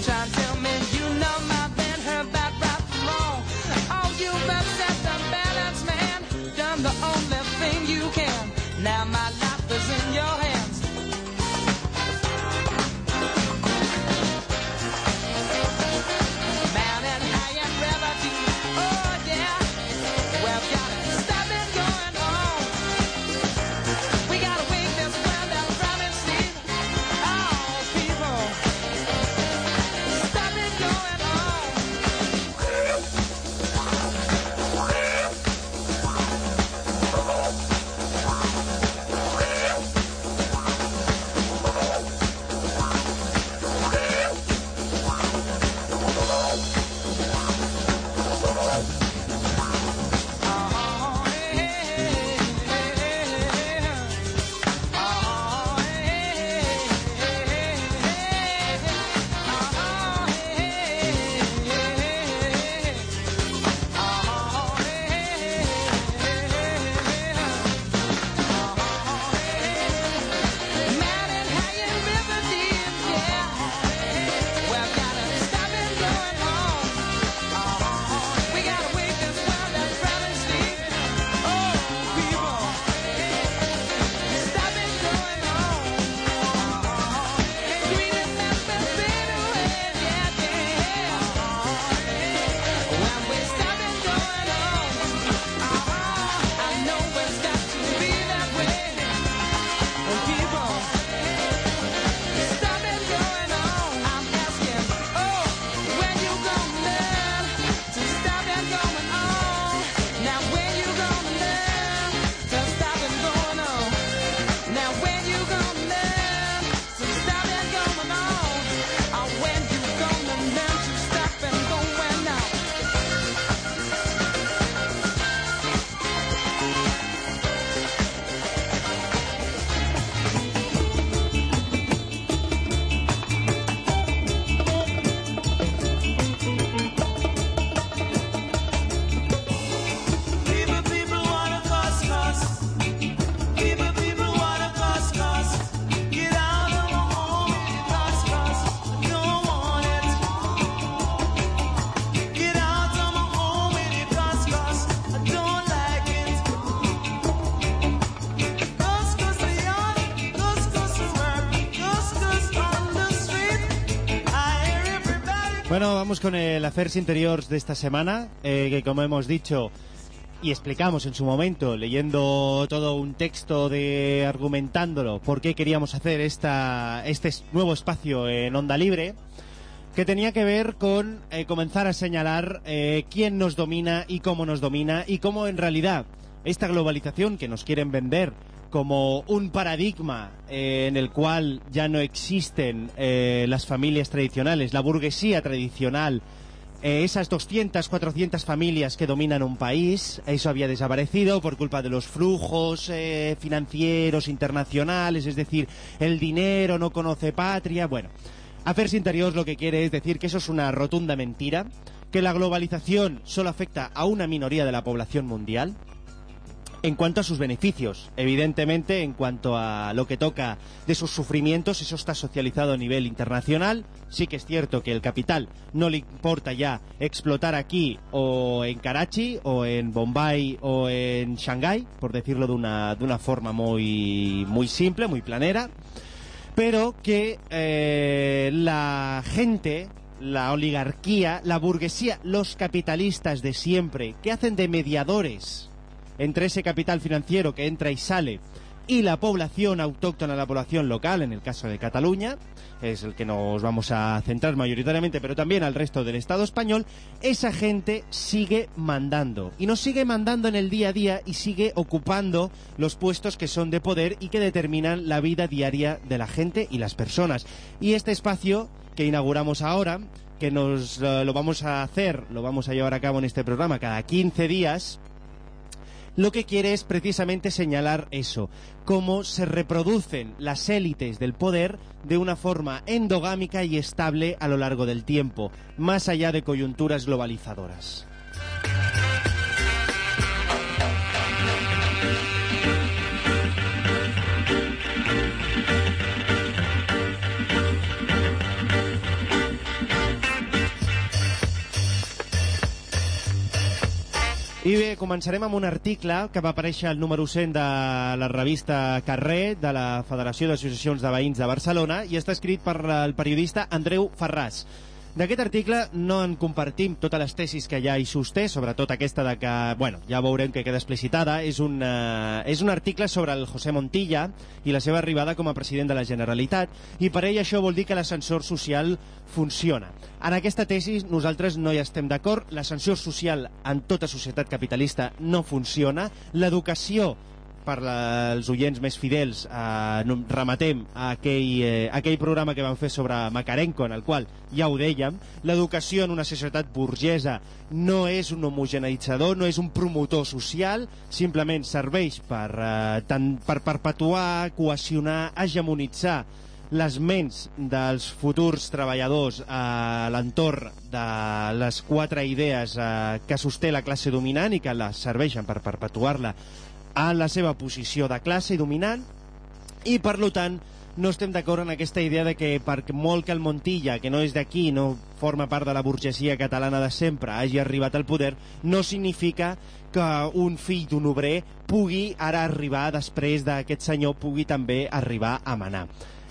sometimes. Bueno, vamos con el Affairs Interiors de esta semana, eh, que como hemos dicho y explicamos en su momento, leyendo todo un texto de argumentándolo, por qué queríamos hacer esta, este nuevo espacio en Onda Libre, que tenía que ver con eh, comenzar a señalar eh, quién nos domina y cómo nos domina y cómo en realidad esta globalización que nos quieren vender como un paradigma eh, en el cual ya no existen eh, las familias tradicionales, la burguesía tradicional, eh, esas 200, 400 familias que dominan un país, eso había desaparecido por culpa de los flujos financieros internacionales, es decir, el dinero no conoce patria, bueno. Affairs Interiors lo que quiere es decir que eso es una rotunda mentira, que la globalización solo afecta a una minoría de la población mundial, en cuanto a sus beneficios, evidentemente, en cuanto a lo que toca de sus sufrimientos, eso está socializado a nivel internacional. Sí que es cierto que el capital no le importa ya explotar aquí o en Karachi o en Bombay o en Shanghái, por decirlo de una, de una forma muy, muy simple, muy planera, pero que eh, la gente la oligarquía, la burguesía, los capitalistas de siempre, que hacen de mediadores entre ese capital financiero que entra y sale y la población autóctona, la población local, en el caso de Cataluña, es el que nos vamos a centrar mayoritariamente, pero también al resto del Estado español, esa gente sigue mandando. Y nos sigue mandando en el día a día y sigue ocupando los puestos que son de poder y que determinan la vida diaria de la gente y las personas. Y este espacio que inauguramos ahora, que nos eh, lo vamos a hacer, lo vamos a llevar a cabo en este programa cada 15 días, lo que quiere es precisamente señalar eso, cómo se reproducen las élites del poder de una forma endogámica y estable a lo largo del tiempo, más allá de coyunturas globalizadoras. I bé, començarem amb un article que va aparèixer al número 100 de la revista Carrer de la Federació d'Associacions de Veïns de Barcelona i està escrit per el periodista Andreu Ferràs. D'aquest article no en compartim totes les tesis que ja hi sosté, sobretot aquesta de que, bueno, ja veurem que queda explicitada, és un, uh, és un article sobre el José Montilla i la seva arribada com a president de la Generalitat, i per ell això vol dir que l'ascensor social funciona. En aquesta tesi nosaltres no hi estem d'acord, l'ascensor social en tota societat capitalista no funciona, l'educació per als oients més fidels eh, rematem a aquell, eh, aquell programa que vam fer sobre Makarenko en el qual ja ho dèiem l'educació en una societat burgesa no és un homogeneitzador no és un promotor social simplement serveix per, eh, tant, per perpetuar, cohesionar hegemonitzar les ments dels futurs treballadors a l'entorn de les quatre idees eh, que sosté la classe dominant i que la serveixen per perpetuar-la en la seva posició de classe dominant i per tant no estem d'acord en aquesta idea de que per molt que el Montilla, que no és d'aquí, no forma part de la burgesia catalana de sempre, hagi arribat al poder, no significa que un fill d'un obrer pugui ara arribar, després d'aquest senyor, pugui també arribar a manar.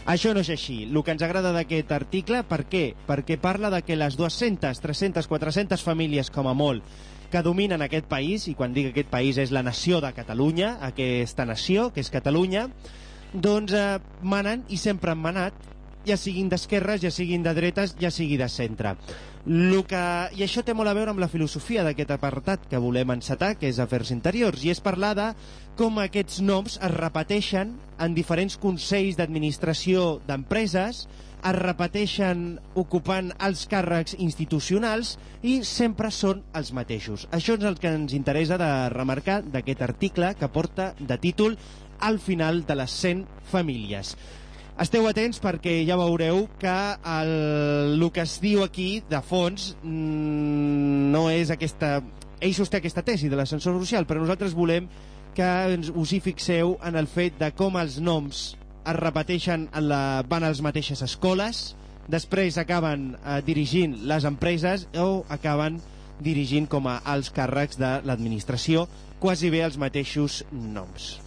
Això no és així. El que ens agrada d'aquest article, per què? Perquè parla de que les 200, 300, 400 famílies, com a molt, que dominen aquest país, i quan dic aquest país és la nació de Catalunya, aquesta nació, que és Catalunya, doncs eh, manen i sempre han manat, ja siguin d'esquerres, ja siguin de dretes, ja sigui de centre. Lo que... I això té molt a veure amb la filosofia d'aquest apartat que volem encetar, que és Afers Interiors, i és parlar de com aquests noms es repeteixen en diferents consells d'administració d'empreses, es repeteixen ocupant els càrrecs institucionals i sempre són els mateixos. Això és el que ens interessa de remarcar d'aquest article que porta de títol Al final de les 100 famílies. Esteu atents perquè ja veureu que el, el que es diu aquí, de fons, mm, no és aquesta... Ell sosté aquesta tesi de l'ascensor social, però nosaltres volem que us hi fixeu en el fet de com els noms es repeteixen, en la, van a les mateixes escoles, després acaben eh, dirigint les empreses o acaben dirigint com a alts càrrecs de l'administració, quasi bé els mateixos noms.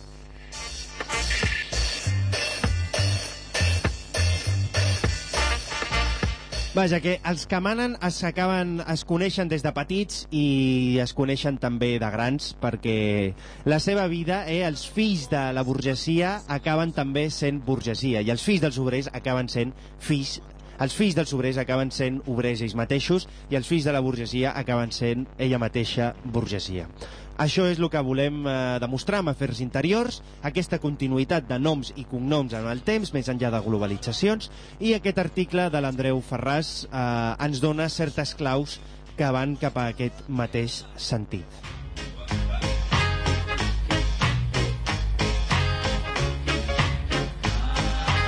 Vaja, que els que manen es, acaben, es coneixen des de petits i es coneixen també de grans perquè la seva vida, eh, els fills de la burgesia acaben també sent burgesia i els fills dels obrers acaben sent fills els fills dels obrers acaben sent obrers ells mateixos i els fills de la burgesia acaben sent ella mateixa burgesia. Això és el que volem eh, demostrar amb afers interiors, aquesta continuïtat de noms i cognoms en el temps, més enllà de globalitzacions, i aquest article de l'Andreu Ferràs eh, ens dona certes claus que van cap a aquest mateix sentit.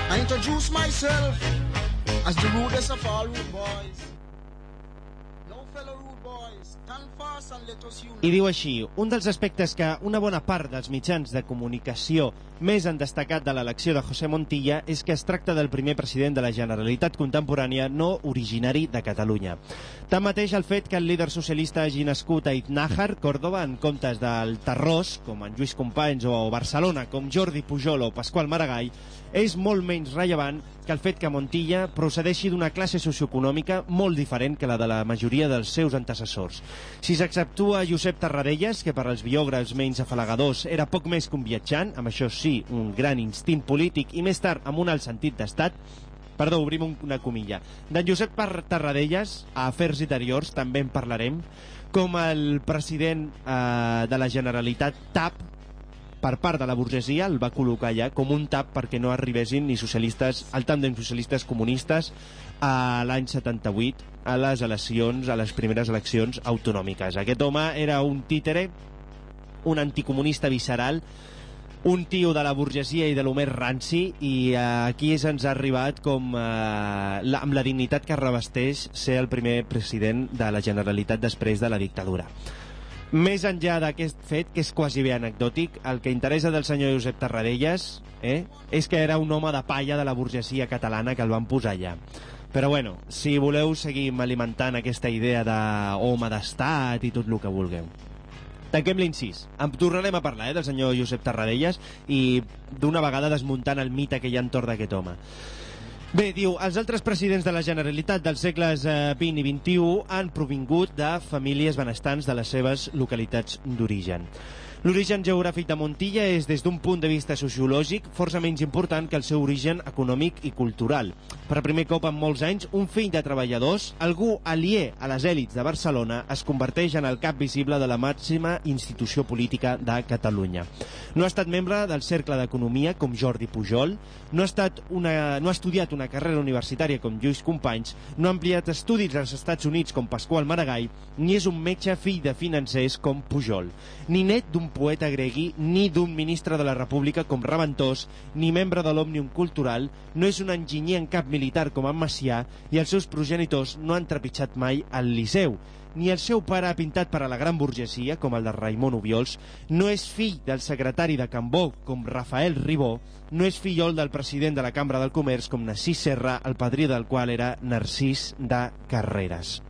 I introduce myself as the rudest of all boys. Yo, fellow rude boys, stand fast and let us unite. I diu així, un dels aspectes que una bona part dels mitjans de comunicació més han destacat de l'elecció de José Montilla és que es tracta del primer president de la Generalitat contemporània no originari de Catalunya. Tanmateix, el fet que el líder socialista hagi nascut a Itnájar, Córdoba, en comptes del Tarrós, com en Lluís Companys, o Barcelona, com Jordi Pujol o Pasqual Maragall, és molt menys rellevant que el fet que Montilla procedeixi d'una classe socioeconòmica molt diferent que la de la majoria dels seus antecessors. Si s'acceptua Josep Tarradellas, que per als biògrafs menys afalagadors era poc més que un viatjant, amb això sí, un gran instint polític i més tard amb un alt sentit d'estat, Perdó, obrim un- una comilla. D'en Josep Tarradellas, a Afers Interiors, també en parlarem, com el president eh, de la Generalitat TAP, per part de la burgesia, el va col·locar allà com un tap perquè no arribessin ni socialistes, el tàndem socialistes comunistes a l'any 78 a les eleccions, a les primeres eleccions autonòmiques. Aquest home era un títere, un anticomunista visceral, un tio de la burgesia i de lo més ranci i eh, aquí se'ns ha arribat com eh, la, amb la dignitat que revesteix ser el primer president de la Generalitat després de la dictadura. Més enllà d'aquest fet, que és quasi bé anecdòtic, el que interessa del senyor Josep Tarradellas eh, és que era un home de palla de la burgesia catalana que el van posar allà. Però bueno, si voleu seguim alimentant aquesta idea d'home d'estat i tot el que vulgueu. Tanquem l'incís. En tornarem a parlar eh, del senyor Josep Tarradellas i d'una vegada desmuntant el mite que hi ha entorn d'aquest home. Bé, diu, els altres presidents de la Generalitat dels segles eh, 20 i 21 han provingut de famílies benestants de les seves localitats d'origen. L'origen geogràfic de Montilla és, des d'un punt de vista sociològic, força menys important que el seu origen econòmic i cultural. Per primer cop en molts anys, un fill de treballadors, algú aliè a les èlits de Barcelona, es converteix en el cap visible de la màxima institució política de Catalunya. No ha estat membre del Cercle d'Economia, com Jordi Pujol, no ha, estat una, no ha estudiat una carrera universitària com Lluís Companys, no ha ampliat estudis als Estats Units com Pasqual Maragall, ni és un metge fill de financers com Pujol, ni net d'un poeta gregui, ni d'un ministre de la República com Reventós, ni membre de l'Òmnium Cultural, no és un enginyer en cap militar com en Macià, i els seus progenitors no han trepitjat mai al Liceu, ni el seu pare ha pintat per a la gran burgesia, com el de Raimon Obiols, no és fill del secretari de Cambó, com Rafael Ribó, no és fillol del president de la Cambra del Comerç, com Narcís Serra, el padrí del qual era Narcís de Carreras.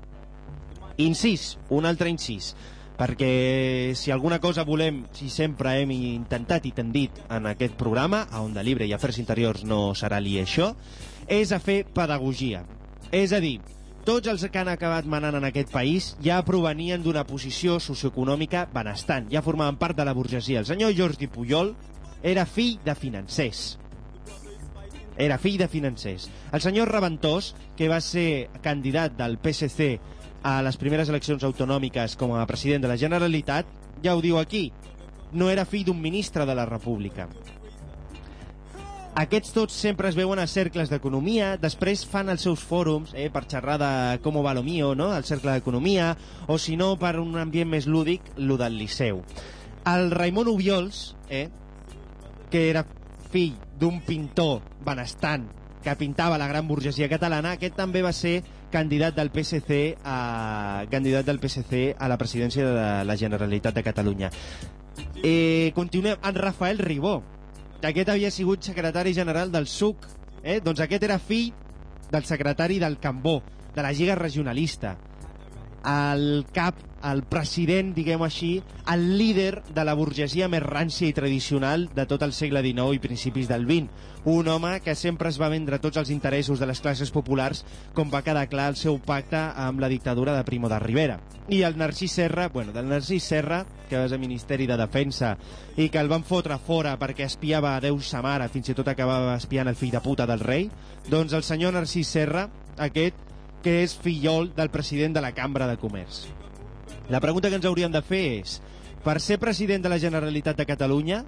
Incís, un altre incís, perquè si alguna cosa volem, si sempre hem intentat i tendit en aquest programa, a Onda Libre i Afers Interiors no serà li això, és a fer pedagogia. És a dir, tots els que han acabat manant en aquest país ja provenien d'una posició socioeconòmica benestant, ja formaven part de la burgesia. El senyor Jordi Pujol era fill de financers. Era fill de financers. El senyor Reventós, que va ser candidat del PSC a les primeres eleccions autonòmiques com a president de la Generalitat, ja ho diu aquí, no era fill d'un ministre de la República. Aquests tots sempre es veuen a cercles d'economia, després fan els seus fòrums eh, per xerrar de com va lo mío, no? el cercle d'economia, o si no, per un ambient més lúdic, lo del Liceu. El Raimon Obiols, eh, que era fill d'un pintor benestant que pintava la gran burgesia catalana, aquest també va ser candidat del PSC a candidat del PSC a la presidència de la Generalitat de Catalunya. Eh, continuem en Rafael Ribó, que aquest havia sigut secretari general del SUC. Eh? Doncs aquest era fill del secretari del Cambó, de la Lliga Regionalista. El cap, el president, diguem-ho així, el líder de la burgesia més rància i tradicional de tot el segle XIX i principis del XX. Un home que sempre es va vendre tots els interessos de les classes populars, com va quedar clar el seu pacte amb la dictadura de Primo de Rivera. I el Narcís Serra, bueno, del Narcís Serra, que va ser Ministeri de Defensa i que el van fotre fora perquè espiava a Déu sa mare, fins i tot acabava espiant el fill de puta del rei, doncs el senyor Narcís Serra, aquest, que és fillol del president de la Cambra de Comerç. La pregunta que ens hauríem de fer és, per ser president de la Generalitat de Catalunya,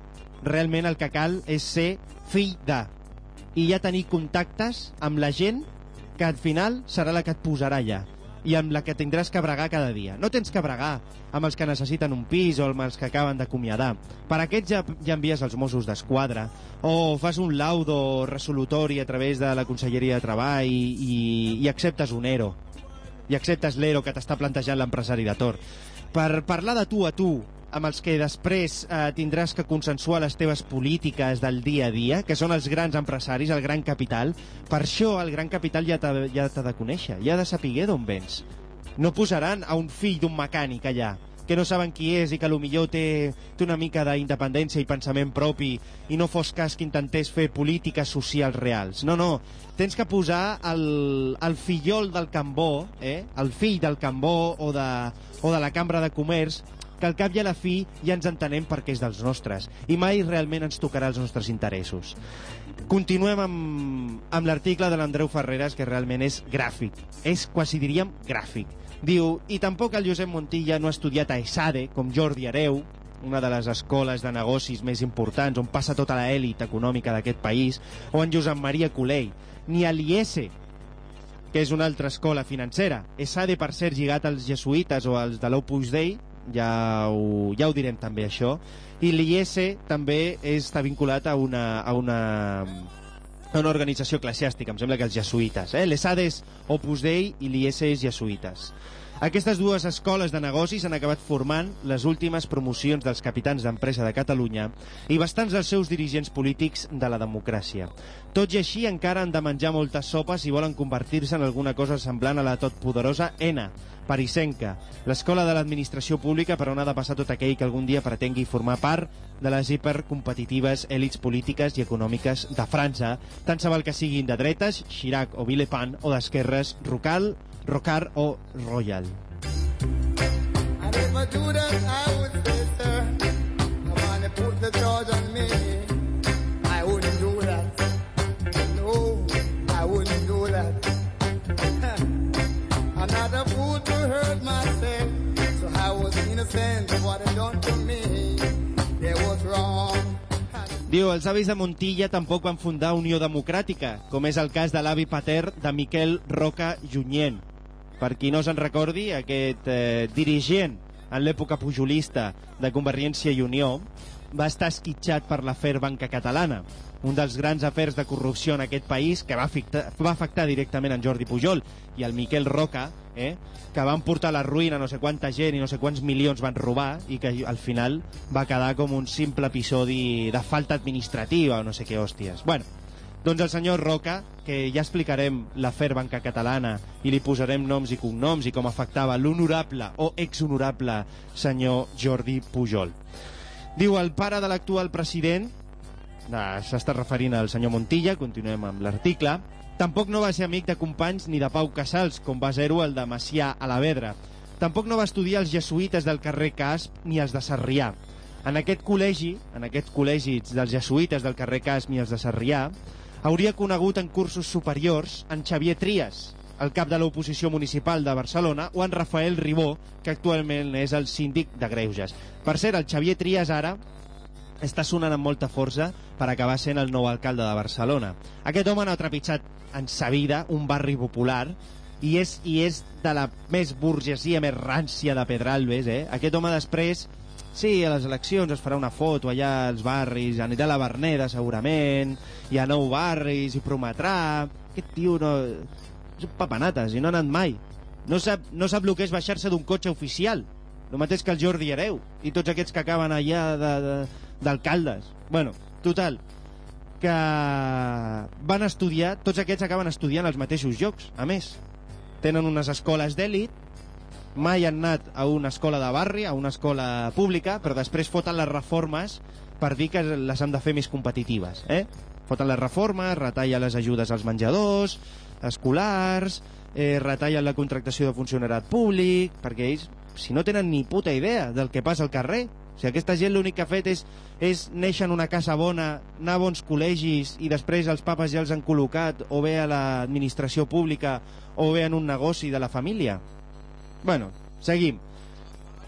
realment el que cal és ser fill de i ja tenir contactes amb la gent que al final serà la que et posarà allà i amb la que tindràs que bregar cada dia. No tens que bregar amb els que necessiten un pis o amb els que acaben d'acomiadar. Per aquests ja, ja envies els Mossos d'Esquadra o fas un laudo resolutori a través de la Conselleria de Treball i, i, i acceptes un ERO i acceptes l'ERO que t'està plantejant l'empresari de Tor. Per parlar de tu a tu amb els que després eh, tindràs que consensuar les teves polítiques del dia a dia, que són els grans empresaris, el gran capital, per això el gran capital ja t'ha ja de conèixer, ja ha de saber d'on vens. No posaran a un fill d'un mecànic allà, que no saben qui és i que millor té, té una mica d'independència i pensament propi i no fos cas que intentés fer polítiques socials reals. No, no, tens que posar el, el fillol del Cambó, eh? el fill del Cambó o de, o de la Cambra de Comerç, que al cap i a la fi ja ens entenem perquè és dels nostres i mai realment ens tocarà els nostres interessos. Continuem amb, amb l'article de l'Andreu Ferreras, que realment és gràfic. És, quasi diríem, gràfic. Diu, i tampoc el Josep Montilla no ha estudiat a ESADE, com Jordi Areu, una de les escoles de negocis més importants on passa tota l'èlit econòmica d'aquest país, o en Josep Maria Colell, ni a l'IESE, que és una altra escola financera. ESADE, per ser lligat als jesuïtes o als de l'Opus Dei, ja ho, ja ho direm també això, i l'IES també està vinculat a una, a una, a una organització eclesiàstica, em sembla que els jesuïtes. Eh? L'ESAD és Opus Dei i l'IES és jesuïtes. Aquestes dues escoles de negocis han acabat formant les últimes promocions dels capitans d'empresa de Catalunya i bastants dels seus dirigents polítics de la democràcia. Tot i així, encara han de menjar moltes sopes i volen convertir-se en alguna cosa semblant a la totpoderosa ENA, parisenca, l'escola de l'administració pública per on ha de passar tot aquell que algun dia pretengui formar part de les hipercompetitives èlits polítiques i econòmiques de França, tant se val que siguin de dretes, Chirac o Villepin, o d'esquerres, Rocal, Rocard o Royal. Diu, els avis de Montilla tampoc van fundar Unió Democràtica, com és el cas de l'avi pater de Miquel Roca Junyent. Per qui no se'n recordi, aquest eh, dirigent en l'època pujolista de Convergència i Unió va estar esquitxat per l'afer Banca Catalana, un dels grans afers de corrupció en aquest país que va afectar, va afectar directament en Jordi Pujol i el Miquel Roca, eh, que van portar la ruïna no sé quanta gent i no sé quants milions van robar i que al final va quedar com un simple episodi de falta administrativa o no sé què hòsties. Bueno, doncs el senyor Roca, que ja explicarem l'afer Banca Catalana i li posarem noms i cognoms i com afectava l'honorable o exhonorable senyor Jordi Pujol. Diu, el pare de l'actual president, s'està referint al senyor Montilla, continuem amb l'article, tampoc no va ser amic de companys ni de Pau Casals, com va ser-ho el de Macià a la Vedra. Tampoc no va estudiar els jesuïtes del carrer Casp ni els de Sarrià. En aquest col·legi, en aquest col·legi dels jesuïtes del carrer Casp i els de Sarrià, hauria conegut en cursos superiors en Xavier Trias, el cap de l'oposició municipal de Barcelona, o en Rafael Ribó, que actualment és el síndic de Greuges. Per cert, el Xavier Trias ara està sonant amb molta força per acabar sent el nou alcalde de Barcelona. Aquest home n'ha trepitjat en sa vida un barri popular i és, i és de la més burgesia, més rància de Pedralbes. Eh? Aquest home després Sí, a les eleccions es farà una foto allà als barris, anirà a la Berneda segurament, hi ha nou barris i prometrà... Aquest tio no... És papanates i no ha anat mai. No sap, no sap el que és baixar-se d'un cotxe oficial. El mateix que el Jordi Hereu i tots aquests que acaben allà d'alcaldes. Bueno, total, que van estudiar, tots aquests acaben estudiant els mateixos jocs, a més. Tenen unes escoles d'èlit mai han anat a una escola de barri, a una escola pública, però després foten les reformes per dir que les han de fer més competitives. Eh? Foten les reformes, retallen les ajudes als menjadors, escolars, eh, retallen la contractació de funcionariat públic, perquè ells, si no tenen ni puta idea del que passa al carrer, o sigui, aquesta gent l'únic que ha fet és, és néixer en una casa bona, anar a bons col·legis i després els papes ja els han col·locat o bé a l'administració pública o bé en un negoci de la família. Bueno, seguim.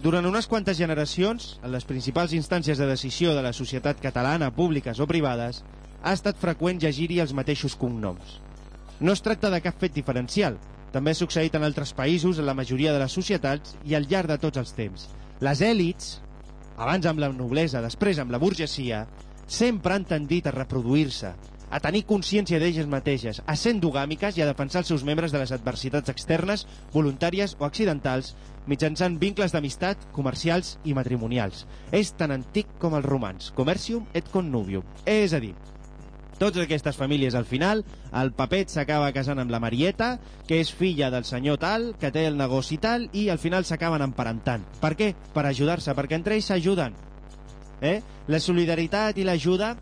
Durant unes quantes generacions, en les principals instàncies de decisió de la societat catalana, públiques o privades, ha estat freqüent llegir-hi els mateixos cognoms. No es tracta de cap fet diferencial. També ha succeït en altres països, en la majoria de les societats i al llarg de tots els temps. Les èlits, abans amb la noblesa, després amb la burgesia, sempre han tendit a reproduir-se, a tenir consciència d'elles mateixes, a ser endogàmiques i a defensar els seus membres de les adversitats externes, voluntàries o accidentals, mitjançant vincles d'amistat, comercials i matrimonials. És tan antic com els romans, commercium et connubium. És a dir, totes aquestes famílies al final, el papet s'acaba casant amb la Marieta, que és filla del senyor tal, que té el negoci tal, i al final s'acaben emparentant. Per què? Per ajudar-se, perquè entre ells s'ajuden. Eh? La solidaritat i l'ajuda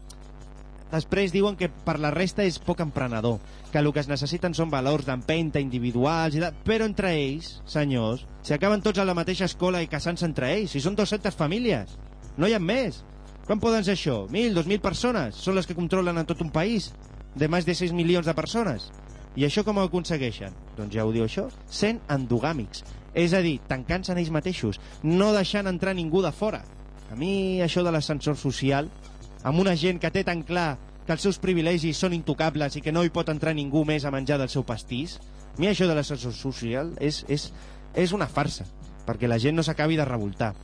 després diuen que per la resta és poc emprenedor, que el que es necessiten són valors d'empenta individuals, i de... però entre ells, senyors, si acaben tots a la mateixa escola i casant-se entre ells, si són 200 famílies, no hi ha més. Com poden ser això? 1.000, 2.000 persones són les que controlen en tot un país de més de 6 milions de persones. I això com ho aconsegueixen? Doncs ja ho diu això, sent endogàmics. És a dir, tancant-se en ells mateixos, no deixant entrar ningú de fora. A mi això de l'ascensor social, amb una gent que té tan clar que els seus privilegis són intocables i que no hi pot entrar ningú més a menjar del seu pastís, a mi això de l'ascensor social és, és, és una farsa, perquè la gent no s'acabi de revoltar.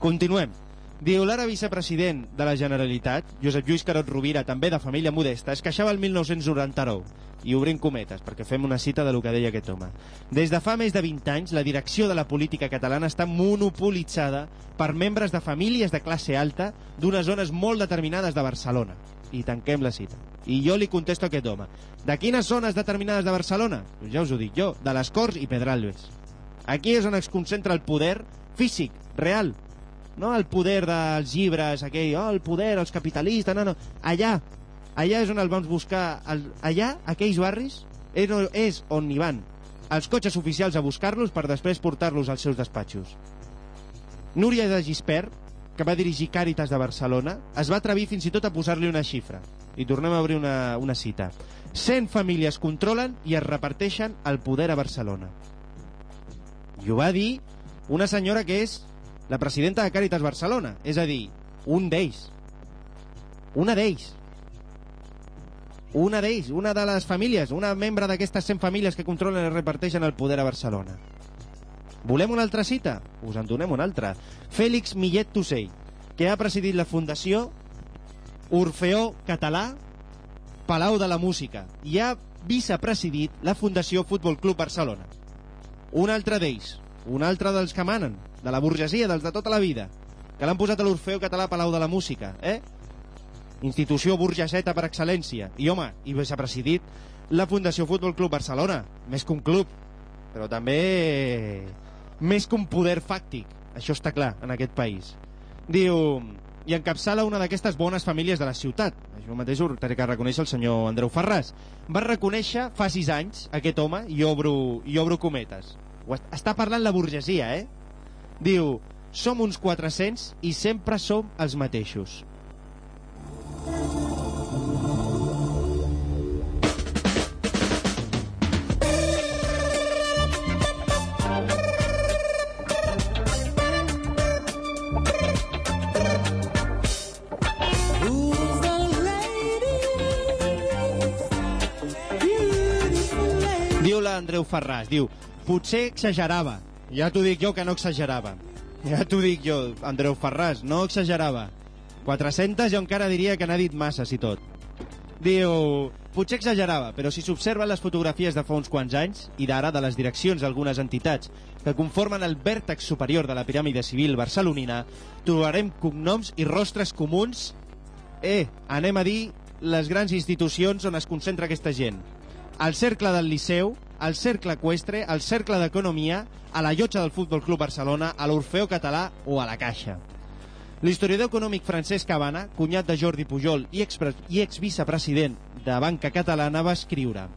Continuem. Diu, l'ara vicepresident de la Generalitat, Josep Lluís Carot Rovira, també de família modesta, es queixava el 1999, i obrim cometes, perquè fem una cita de lo que deia aquest home. Des de fa més de 20 anys, la direcció de la política catalana està monopolitzada per membres de famílies de classe alta d'unes zones molt determinades de Barcelona. I tanquem la cita. I jo li contesto a aquest home. De quines zones determinades de Barcelona? Pues ja us ho dic jo, de les Corts i Pedralbes. Aquí és on es concentra el poder físic, real, no el poder dels llibres, aquell, oh, el poder, els capitalistes, no, no. Allà, allà és on el vam buscar. El, allà, aquells barris, és, on- és on hi van els cotxes oficials a buscar-los per després portar-los als seus despatxos. Núria de Gispert, que va dirigir Càritas de Barcelona, es va atrevir fins i tot a posar-li una xifra. I tornem a obrir una, una cita. 100 famílies controlen i es reparteixen el poder a Barcelona. I ho va dir una senyora que és la presidenta de Càritas Barcelona, és a dir, un d'ells. Una d'ells. Una d'ells, una de les famílies, una membre d'aquestes 100 famílies que controlen i reparteixen el poder a Barcelona. Volem una altra cita? Us en donem una altra. Fèlix Millet Tussell, que ha presidit la Fundació Orfeó Català Palau de la Música i ha vicepresidit la Fundació Futbol Club Barcelona. Un altre d'ells, un altre dels que manen, de la burgesia, dels de tota la vida, que l'han posat a l'Orfeó Català Palau de la Música, eh? Institució burgeseta per excel·lència. I, home, i vicepresidit la Fundació Futbol Club Barcelona, més que un club, però també més que un poder fàctic. Això està clar en aquest país. Diu, i encapçala una d'aquestes bones famílies de la ciutat. Això mateix ho té que reconèixer el senyor Andreu Ferràs. Va reconèixer fa sis anys aquest home, i obro, i obro cometes. Està parlant la burgesia, eh? Diu, som uns 400 i sempre som els mateixos. Diu Ferràs, diu, potser exagerava. Ja t'ho dic jo que no exagerava. Ja t'ho dic jo, Andreu Ferràs, no exagerava. 400 jo encara diria que n'ha dit massa, si tot. Diu, potser exagerava, però si s'observen les fotografies de fa uns quants anys i d'ara de les direccions d'algunes entitats que conformen el vèrtex superior de la piràmide civil barcelonina, trobarem cognoms i rostres comuns Eh, anem a dir les grans institucions on es concentra aquesta gent. El cercle del Liceu, al Cercle Equestre, al Cercle d'Economia, a la Llotja del Futbol Club Barcelona, a l'Orfeo Català o a la Caixa. L'historiador econòmic Francesc Cabana, cunyat de Jordi Pujol i i ex-vicepresident de Banca Catalana, va escriure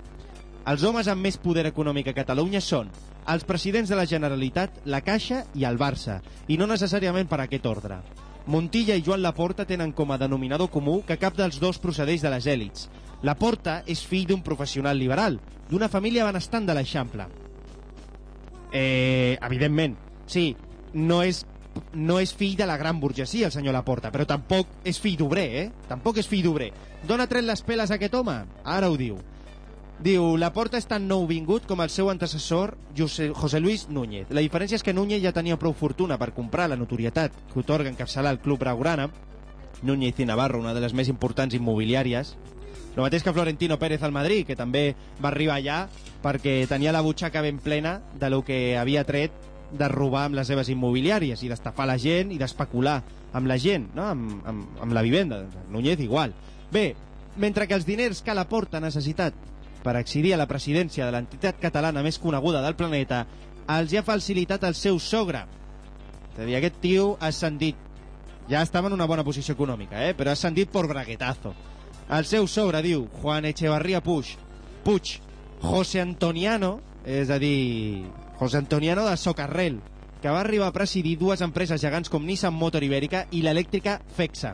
Els homes amb més poder econòmic a Catalunya són els presidents de la Generalitat, la Caixa i el Barça, i no necessàriament per aquest ordre. Montilla i Joan Laporta tenen com a denominador comú que cap dels dos procedeix de les èlits. Laporta és fill d'un professional liberal, d'una família benestant de l'Eixample. Eh, evidentment, sí, no és no és fill de la gran burgesia, el senyor Laporta, però tampoc és fill d'obrer, eh? Tampoc és fill d'obrer. D'on ha tret les peles aquest home? Ara ho diu. Diu, Laporta és tan nou vingut com el seu antecessor José, Luis Núñez. La diferència és que Núñez ja tenia prou fortuna per comprar la notorietat que otorga encapçalar el club Braugrana, Núñez i Navarro, una de les més importants immobiliàries, el mateix que Florentino Pérez al Madrid, que també va arribar allà perquè tenia la butxaca ben plena de lo que havia tret de robar amb les seves immobiliàries i d'estafar la gent i d'especular amb la gent, no? amb, amb, amb la vivenda. Núñez igual. Bé, mentre que els diners que la porta necessitat per accedir a la presidència de l'entitat catalana més coneguda del planeta els hi ha facilitat el seu sogre. És a dir, aquest tio ha ascendit ja estava en una bona posició econòmica, eh? però ha ascendit por braguetazo. El seu sogre diu Juan Echevarría Puig, Puig José Antoniano, és a dir, José Antoniano de Socarrel, que va arribar a presidir dues empreses gegants com Nissan Motor Ibèrica i l'elèctrica FEXA.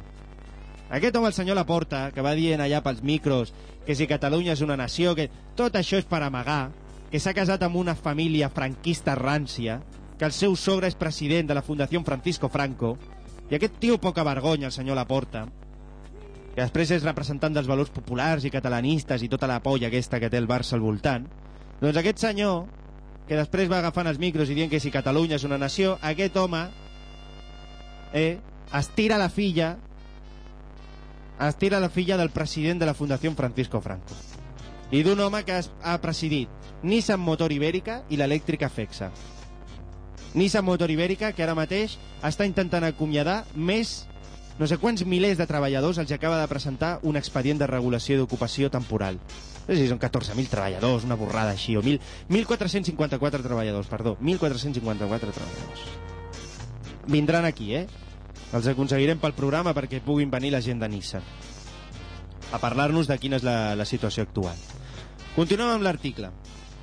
Aquest home, el senyor Laporta, que va dient allà pels micros que si Catalunya és una nació, que tot això és per amagar, que s'ha casat amb una família franquista rància, que el seu sogre és president de la Fundació Francisco Franco, i aquest tio poca vergonya, el senyor Laporta, que després és representant dels valors populars i catalanistes i tota la polla aquesta que té el Barça al voltant, doncs aquest senyor, que després va agafant els micros i dient que si Catalunya és una nació, aquest home eh, estira la filla estira la filla del president de la Fundació Francisco Franco i d'un home que ha presidit Nissan Motor Ibèrica i l'elèctrica FEXA. Nissan Motor Ibèrica, que ara mateix està intentant acomiadar més no sé quants milers de treballadors els acaba de presentar un expedient de regulació d'ocupació temporal. No sé si són 14.000 treballadors, una borrada així, o 1.000 1.454 treballadors, perdó, 1.454 treballadors. Vindran aquí, eh? Els aconseguirem pel programa perquè puguin venir la gent de Nissan a parlar-nos de quina és la, la situació actual. Continuem amb l'article.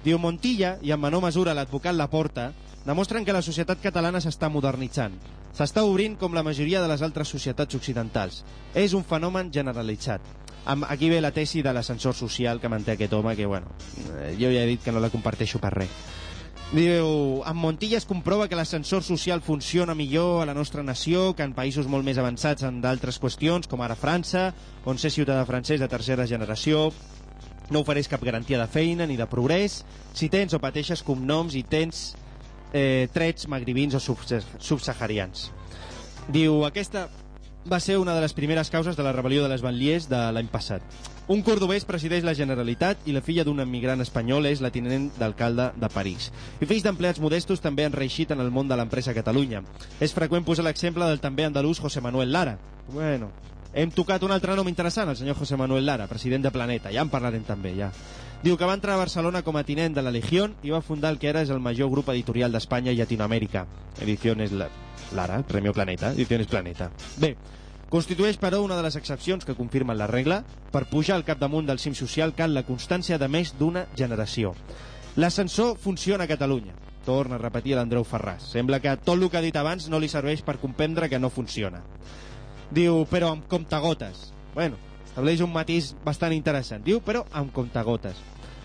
Diu Montilla, i en menor mesura l'advocat Laporta, demostren que la societat catalana s'està modernitzant. S'està obrint com la majoria de les altres societats occidentals. És un fenomen generalitzat. Amb, aquí ve la tesi de l'ascensor social que manté aquest home, que, bueno, eh, jo ja he dit que no la comparteixo per res. Diu, en Montilla es comprova que l'ascensor social funciona millor a la nostra nació que en països molt més avançats en d'altres qüestions, com ara França, on ser ciutadà francès de tercera generació no ofereix cap garantia de feina ni de progrés si tens o pateixes cognoms i tens eh, trets magribins o subsa- subsaharians. Diu, aquesta va ser una de les primeres causes de la rebel·lió de les Banlies de l'any passat. Un cordobès presideix la Generalitat i la filla d'un emigrant espanyol és la tinent d'alcalde de París. I fills d'empleats modestos també han reeixit en el món de l'empresa Catalunya. És freqüent posar l'exemple del també andalús José Manuel Lara. Bueno, hem tocat un altre nom interessant, el senyor José Manuel Lara, president de Planeta. Ja en parlarem també, ja. Diu que va entrar a Barcelona com a tinent de la Legión i va fundar el que ara és el major grup editorial d'Espanya i Llatinoamèrica. Ediciones La- Lara, Premio Planeta, Ediciones Planeta. Bé, constitueix, però, una de les excepcions que confirmen la regla. Per pujar al capdamunt del cim social cal la constància de més d'una generació. L'ascensor funciona a Catalunya. Torna a repetir l'Andreu Ferràs. Sembla que tot el que ha dit abans no li serveix per comprendre que no funciona. Diu, però amb comptagotes. Bueno, estableix un matís bastant interessant. Diu, però amb comptagotes.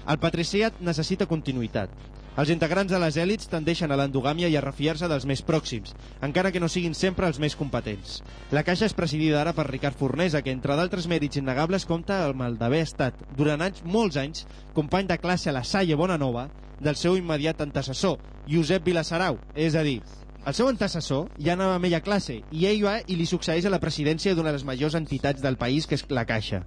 El patriciat necessita continuïtat. Els integrants de les èlits tendeixen a l'endogàmia i a refiar-se dels més pròxims, encara que no siguin sempre els més competents. La Caixa és presidida ara per Ricard Fornesa, que entre d'altres mèrits innegables compta amb el d'haver estat, durant anys, molts anys, company de classe a la Salle Bonanova del seu immediat antecessor, Josep Vilasarau, és a dir, el seu antecessor ja anava a classe i ell va i li succeeix a la presidència d'una de les majors entitats del país, que és la Caixa.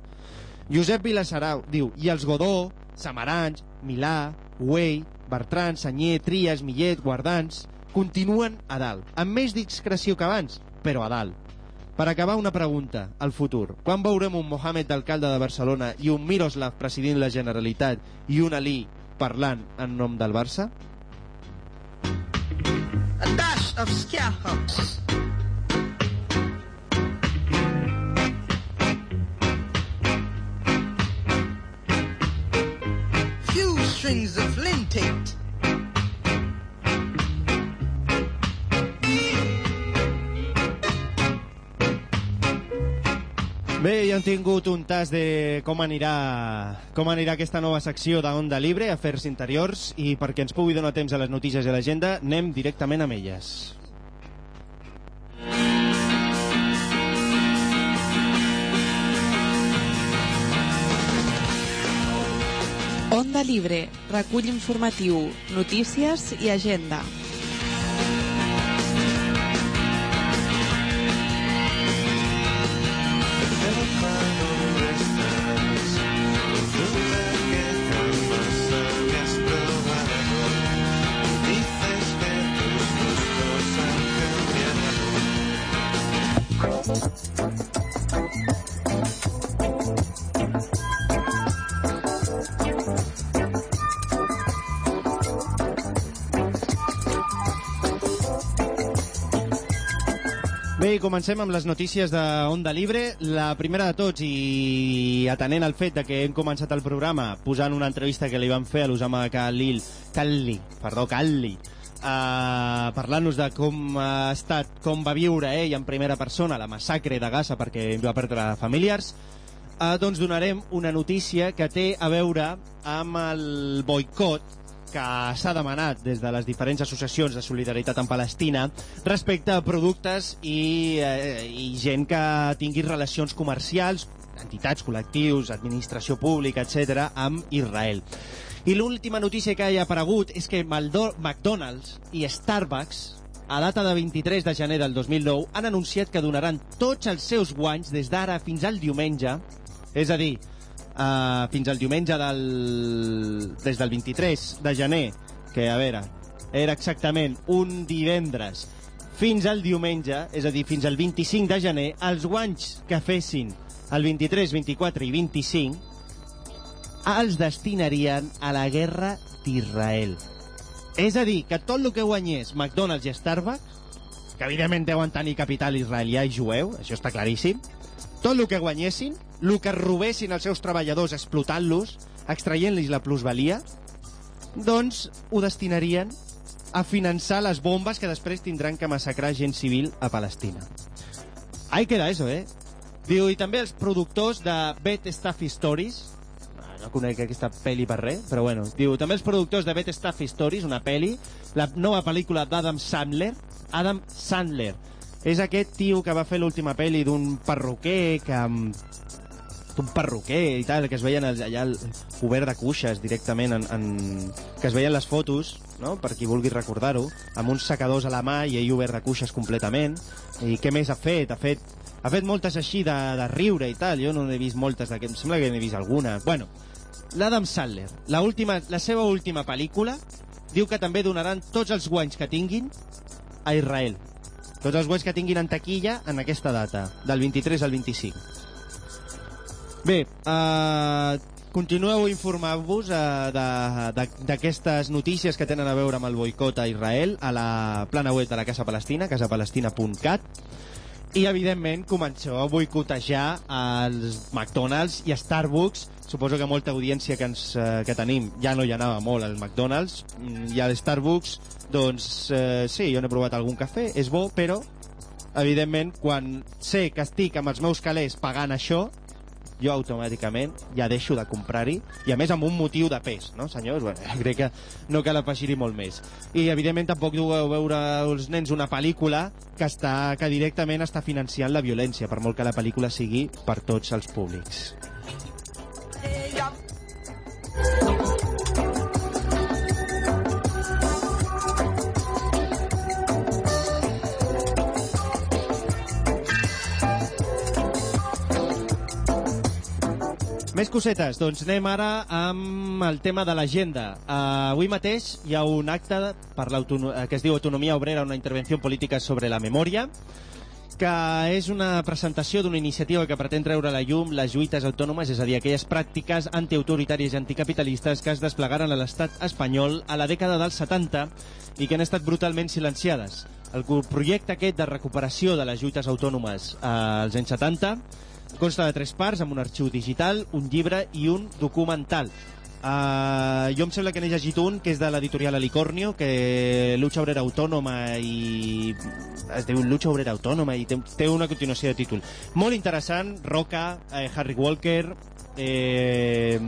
Josep Vilasarau diu, i els Godó, Samaranch, Milà, Güell, Bertran, Senyer, Trias, Millet, Guardans, continuen a dalt, amb més discreció que abans, però a dalt. Per acabar, una pregunta, al futur. Quan veurem un Mohamed d'alcalde de Barcelona i un Miroslav president de la Generalitat i un Ali parlant en nom del Barça. A dash of Scarehouse. Few strings of lintate. Bé, ja hem tingut un tas de com anirà, com anirà aquesta nova secció d'Onda Libre, Afers Interiors, i perquè ens pugui donar temps a les notícies i l'agenda, anem directament amb elles. Onda Libre, recull informatiu, notícies i agenda. Bé, comencem amb les notícies de Onda Libre. La primera de tots, i atenent al fet de que hem començat el programa posant una entrevista que li van fer a l'Usama Khalil, Khalli, perdó, Khalli, uh, parlant-nos de com ha estat, com va viure ell en primera persona la massacre de Gaza perquè va perdre familiars, uh, doncs donarem una notícia que té a veure amb el boicot que s'ha demanat des de les diferents associacions de solidaritat en Palestina respecte a productes i, eh, i gent que tingui relacions comercials, entitats, col·lectius, administració pública, etc amb Israel. I l'última notícia que hi ha aparegut és que McDonald's i Starbucks a data de 23 de gener del 2009 han anunciat que donaran tots els seus guanys des d'ara fins al diumenge, és a dir, uh, fins al diumenge del... des del 23 de gener, que a veure, era exactament un divendres fins al diumenge, és a dir, fins al 25 de gener, els guanys que fessin el 23, 24 i 25 els destinarien a la guerra d'Israel. És a dir, que tot el que guanyés McDonald's i Starbucks, que evidentment deuen tenir capital israelià i jueu, això està claríssim, tot el que guanyessin, el que robessin els seus treballadors explotant-los, extraient-los la plusvalia, doncs ho destinarien a finançar les bombes que després tindran que massacrar gent civil a Palestina. Ahí queda eso, eh? Diu, i també els productors de Bet Stuff Stories, Ah, no conec aquesta pel·li per res, però bueno, diu, també els productors de Bet Stuff Stories, una pel·li, la nova pel·lícula d'Adam Sandler, Adam Sandler, és aquest tio que va fer l'última pel·li d'un perruquer que d'un perruquer i tal, que es veien allà el, obert de cuixes directament en, en, que es veien les fotos no? per qui vulgui recordar-ho amb uns secadors a la mà i ell obert de cuixes completament. I què més ha fet? Ha fet, ha fet moltes així de, de riure i tal, jo no n'he vist moltes d'aquest, em sembla que n'he vist alguna. Bueno, l'Adam Sandler la, última, la seva última pel·lícula diu que també donaran tots els guanys que tinguin a Israel. Tots els guanys que tinguin en taquilla en aquesta data, del 23 al 25 Bé, uh, continueu informant-vos uh, d'aquestes notícies que tenen a veure amb el boicot a Israel a la plana web de la Casa Palestina, casapalestina.cat, i, evidentment, comenceu a boicotejar els McDonald's i Starbucks. Suposo que molta audiència que, ens, eh, que tenim ja no hi anava molt al McDonald's. Mm, I al Starbucks, doncs, eh, sí, jo n'he provat algun cafè, és bo, però, evidentment, quan sé que estic amb els meus calés pagant això, jo automàticament ja deixo de comprar-hi, i a més amb un motiu de pes, no, senyors? Bueno, crec que no cal afegir-hi molt més. I, evidentment, tampoc dugueu veure els nens una pel·lícula que, està, que directament està financiant la violència, per molt que la pel·lícula sigui per tots els públics. Més cosetes, doncs anem ara amb el tema de l'agenda. Uh, avui mateix hi ha un acte per eh, que es diu Autonomia Obrera, una intervenció política sobre la memòria, que és una presentació d'una iniciativa que pretén treure a la llum les lluites autònomes, és a dir, aquelles pràctiques antiautoritàries i anticapitalistes que es desplegaren a l'estat espanyol a la dècada dels 70 i que han estat brutalment silenciades. El projecte aquest de recuperació de les lluites autònomes eh, als anys 70 consta de tres parts, amb un arxiu digital, un llibre i un documental. Uh, jo em sembla que n'he llegit un que és de l'editorial Alicornio que lucha obrera autònoma i es diu lucha obrera autònoma i té, té una continuació de títol molt interessant, Roca, eh, Harry Walker eh,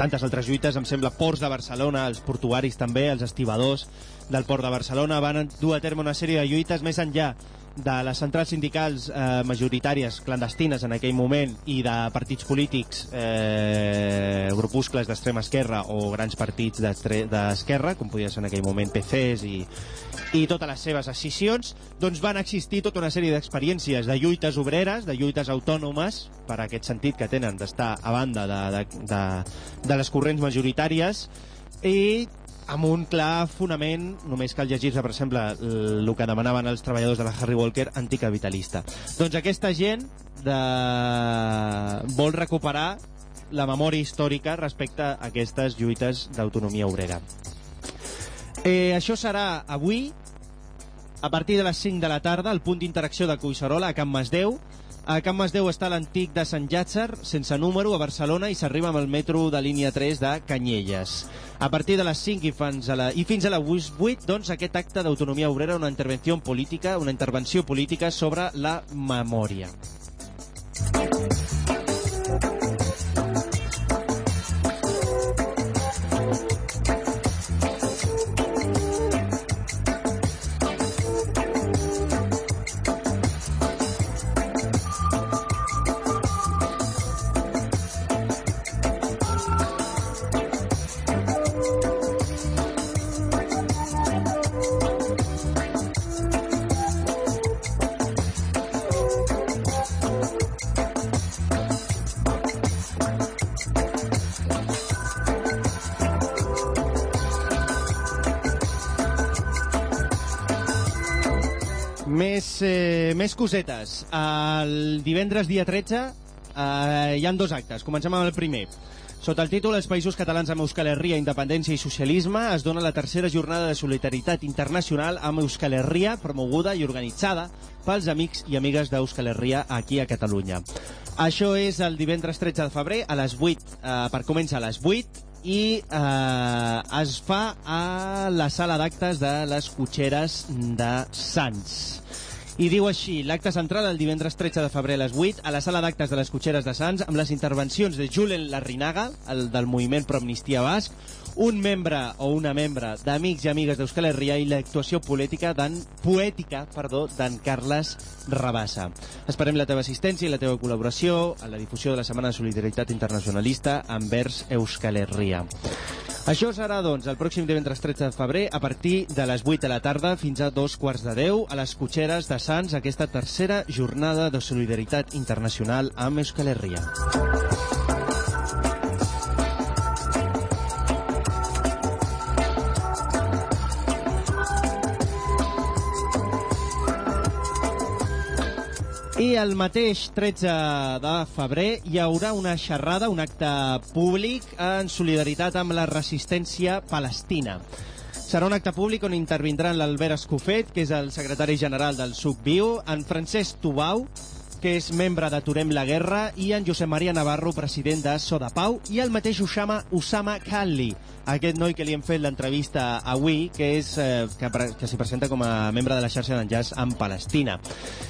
tantes altres lluites, em sembla ports de Barcelona, els portuaris també, els estibadors del port de Barcelona van dur a terme una sèrie de lluites més enllà de les centrals sindicals eh, majoritàries clandestines en aquell moment i de partits polítics, eh, grupuscles d'extrema esquerra o grans partits d'esquerra, com podia ser en aquell moment PCs i, i totes les seves escissions, doncs van existir tota una sèrie d'experiències de lluites obreres, de lluites autònomes, per aquest sentit que tenen d'estar a banda de, de, de, de les corrents majoritàries, i amb un clar fonament, només cal llegir-se, per exemple, el que demanaven els treballadors de la Harry Walker, anticapitalista. Doncs aquesta gent de... vol recuperar la memòria històrica respecte a aquestes lluites d'autonomia obrera. Eh, això serà avui, a partir de les 5 de la tarda, al punt d'interacció de Collserola, a Can Masdeu. A Can Masdeu està l'antic de Sant Llàtzer, sense número, a Barcelona, i s'arriba amb el metro de línia 3 de Canyelles. A partir de les 5 i fins a, la, i fins a la 8, doncs, aquest acte d'autonomia obrera, una intervenció política, una intervenció política sobre la memòria. Més cosetes. El divendres dia 13 eh, hi han dos actes. Comencem amb el primer. Sota el títol Els països catalans amb Euskal Herria, independència i socialisme es dona la tercera jornada de solidaritat internacional amb Euskal Herria, promoguda i organitzada pels amics i amigues d'Euskal Herria aquí a Catalunya. Això és el divendres 13 de febrer a les 8, eh, per començar a les 8, i eh, es fa a la sala d'actes de les cotxeres de Sants. I diu així, l'acte central el divendres 13 de febrer a les 8 a la sala d'actes de les cotxeres de Sants amb les intervencions de Julen Larrinaga, el del moviment Pro Amnistia Basc, un membre o una membre d'Amics i Amigues d'Euskal Herria i l'actuació política d'en poètica, perdó, d'en Carles Rabassa. Esperem la teva assistència i la teva col·laboració a la difusió de la Setmana de Solidaritat Internacionalista envers Euskal Herria. Això serà, doncs, el pròxim divendres 13 de febrer a partir de les 8 de la tarda fins a dos quarts de 10 a les cotxeres de Sants, aquesta tercera jornada de solidaritat internacional amb Euskal Herria. I el mateix 13 de febrer hi haurà una xerrada, un acte públic en solidaritat amb la resistència palestina. Serà un acte públic on intervindran l'Albert Escofet, que és el secretari general del SUC Viu, en Francesc Tubau, que és membre d'Aturem la Guerra, i en Josep Maria Navarro, president de Soda Pau, i el mateix Usama, Usama Khalli, aquest noi que li hem fet l'entrevista avui, que és eh, que, que s'hi presenta com a membre de la xarxa d'enllaç en Palestina.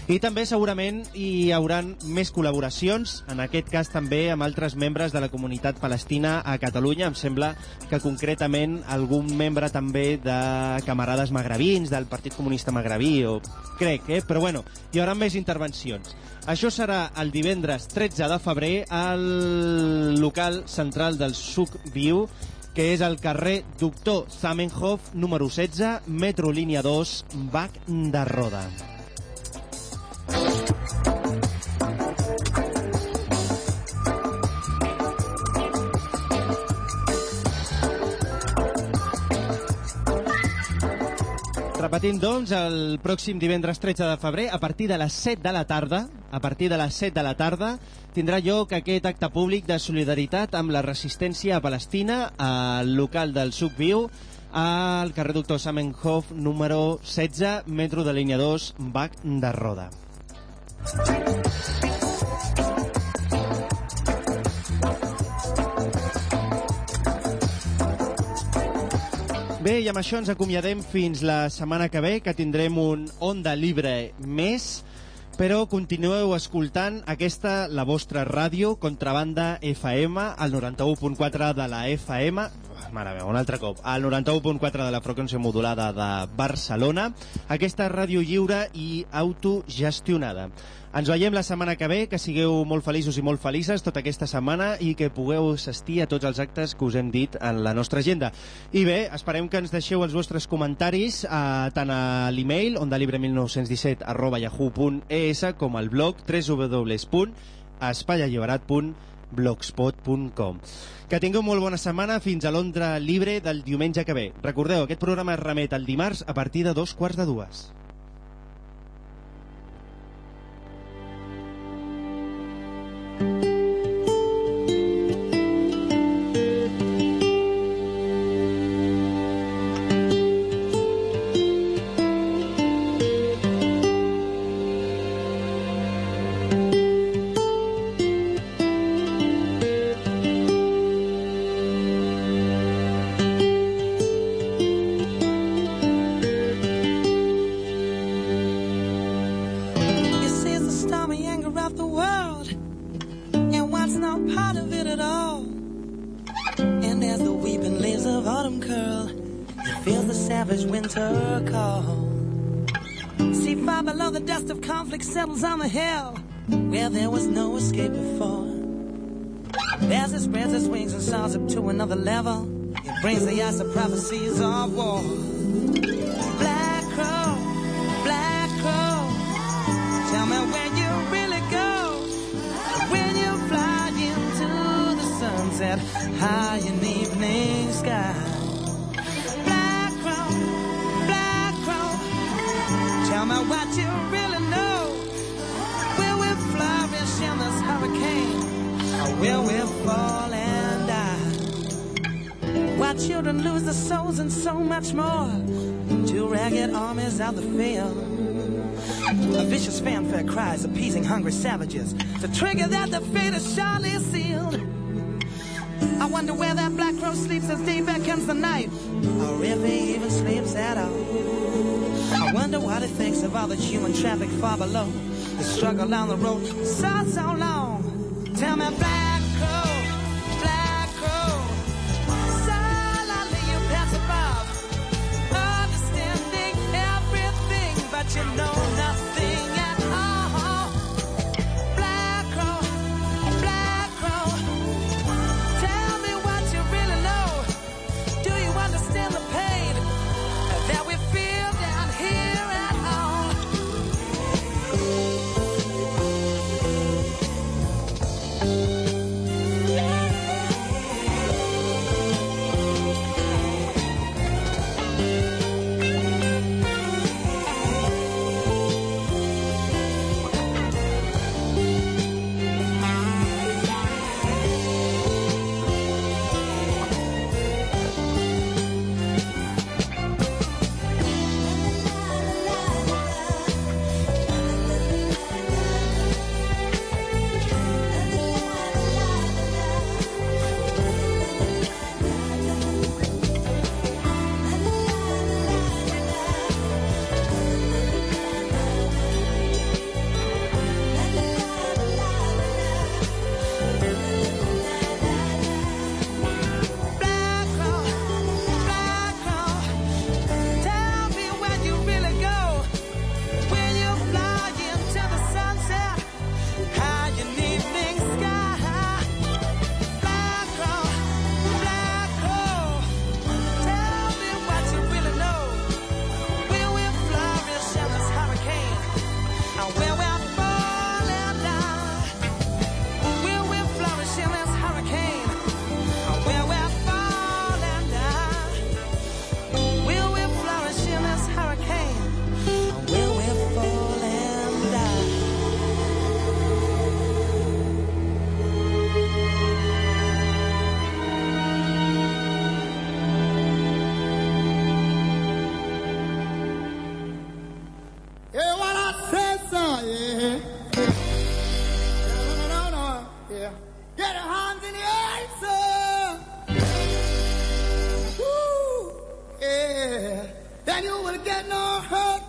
I també segurament hi hauran més col·laboracions, en aquest cas també amb altres membres de la comunitat palestina a Catalunya. Em sembla que concretament algun membre també de camarades magrebins, del Partit Comunista Magrebí, o crec, eh? però bueno, hi haurà més intervencions. Això serà el divendres 13 de febrer al local central del SUC Viu, que és el carrer Doctor Zamenhof, número 16, metro línia 2, Bac de Roda. Repetint, doncs, el pròxim divendres 13 de febrer, a partir de les 7 de la tarda, a partir de les 7 de la tarda, tindrà lloc aquest acte públic de solidaritat amb la resistència a Palestina al local del Suc Viu, al carrer Doctor Samenhof, número 16, metro de línia 2, Bac de Roda. Bé, i amb això ens acomiadem fins la setmana que ve, que tindrem un Onda Libre més, però continueu escoltant aquesta, la vostra ràdio, Contrabanda FM, al 91.4 de la FM, mare meva, un altre cop, al 91.4 de la freqüència modulada de Barcelona, aquesta ràdio lliure i autogestionada. Ens veiem la setmana que ve, que sigueu molt feliços i molt felices tota aquesta setmana i que pugueu assistir a tots els actes que us hem dit en la nostra agenda. I bé, esperem que ens deixeu els vostres comentaris eh, tant a l'email ondalibre1917 arroba yahoo.es com al blog www.espaialliberat.blogspot.com Que tingueu molt bona setmana fins a l'Ondra Libre del diumenge que ve. Recordeu, aquest programa es remet el dimarts a partir de dos quarts de dues. You settles on the hill, where there was no escape before. As it spreads its wings and soars up to another level, it brings the ice of prophecies of war. Black crow, black crow. Tell me where you really go when you fly into the sunset high in will we fall and die? Why children lose their souls and so much more to ragged armies of the field. A vicious fanfare cries appeasing hungry savages to trigger that the fate is surely sealed. I wonder where that black crow sleeps as day beckons the night, or if he even sleeps at all. I wonder what he thinks of all the human traffic far below. The struggle on the road so so long. Tell me,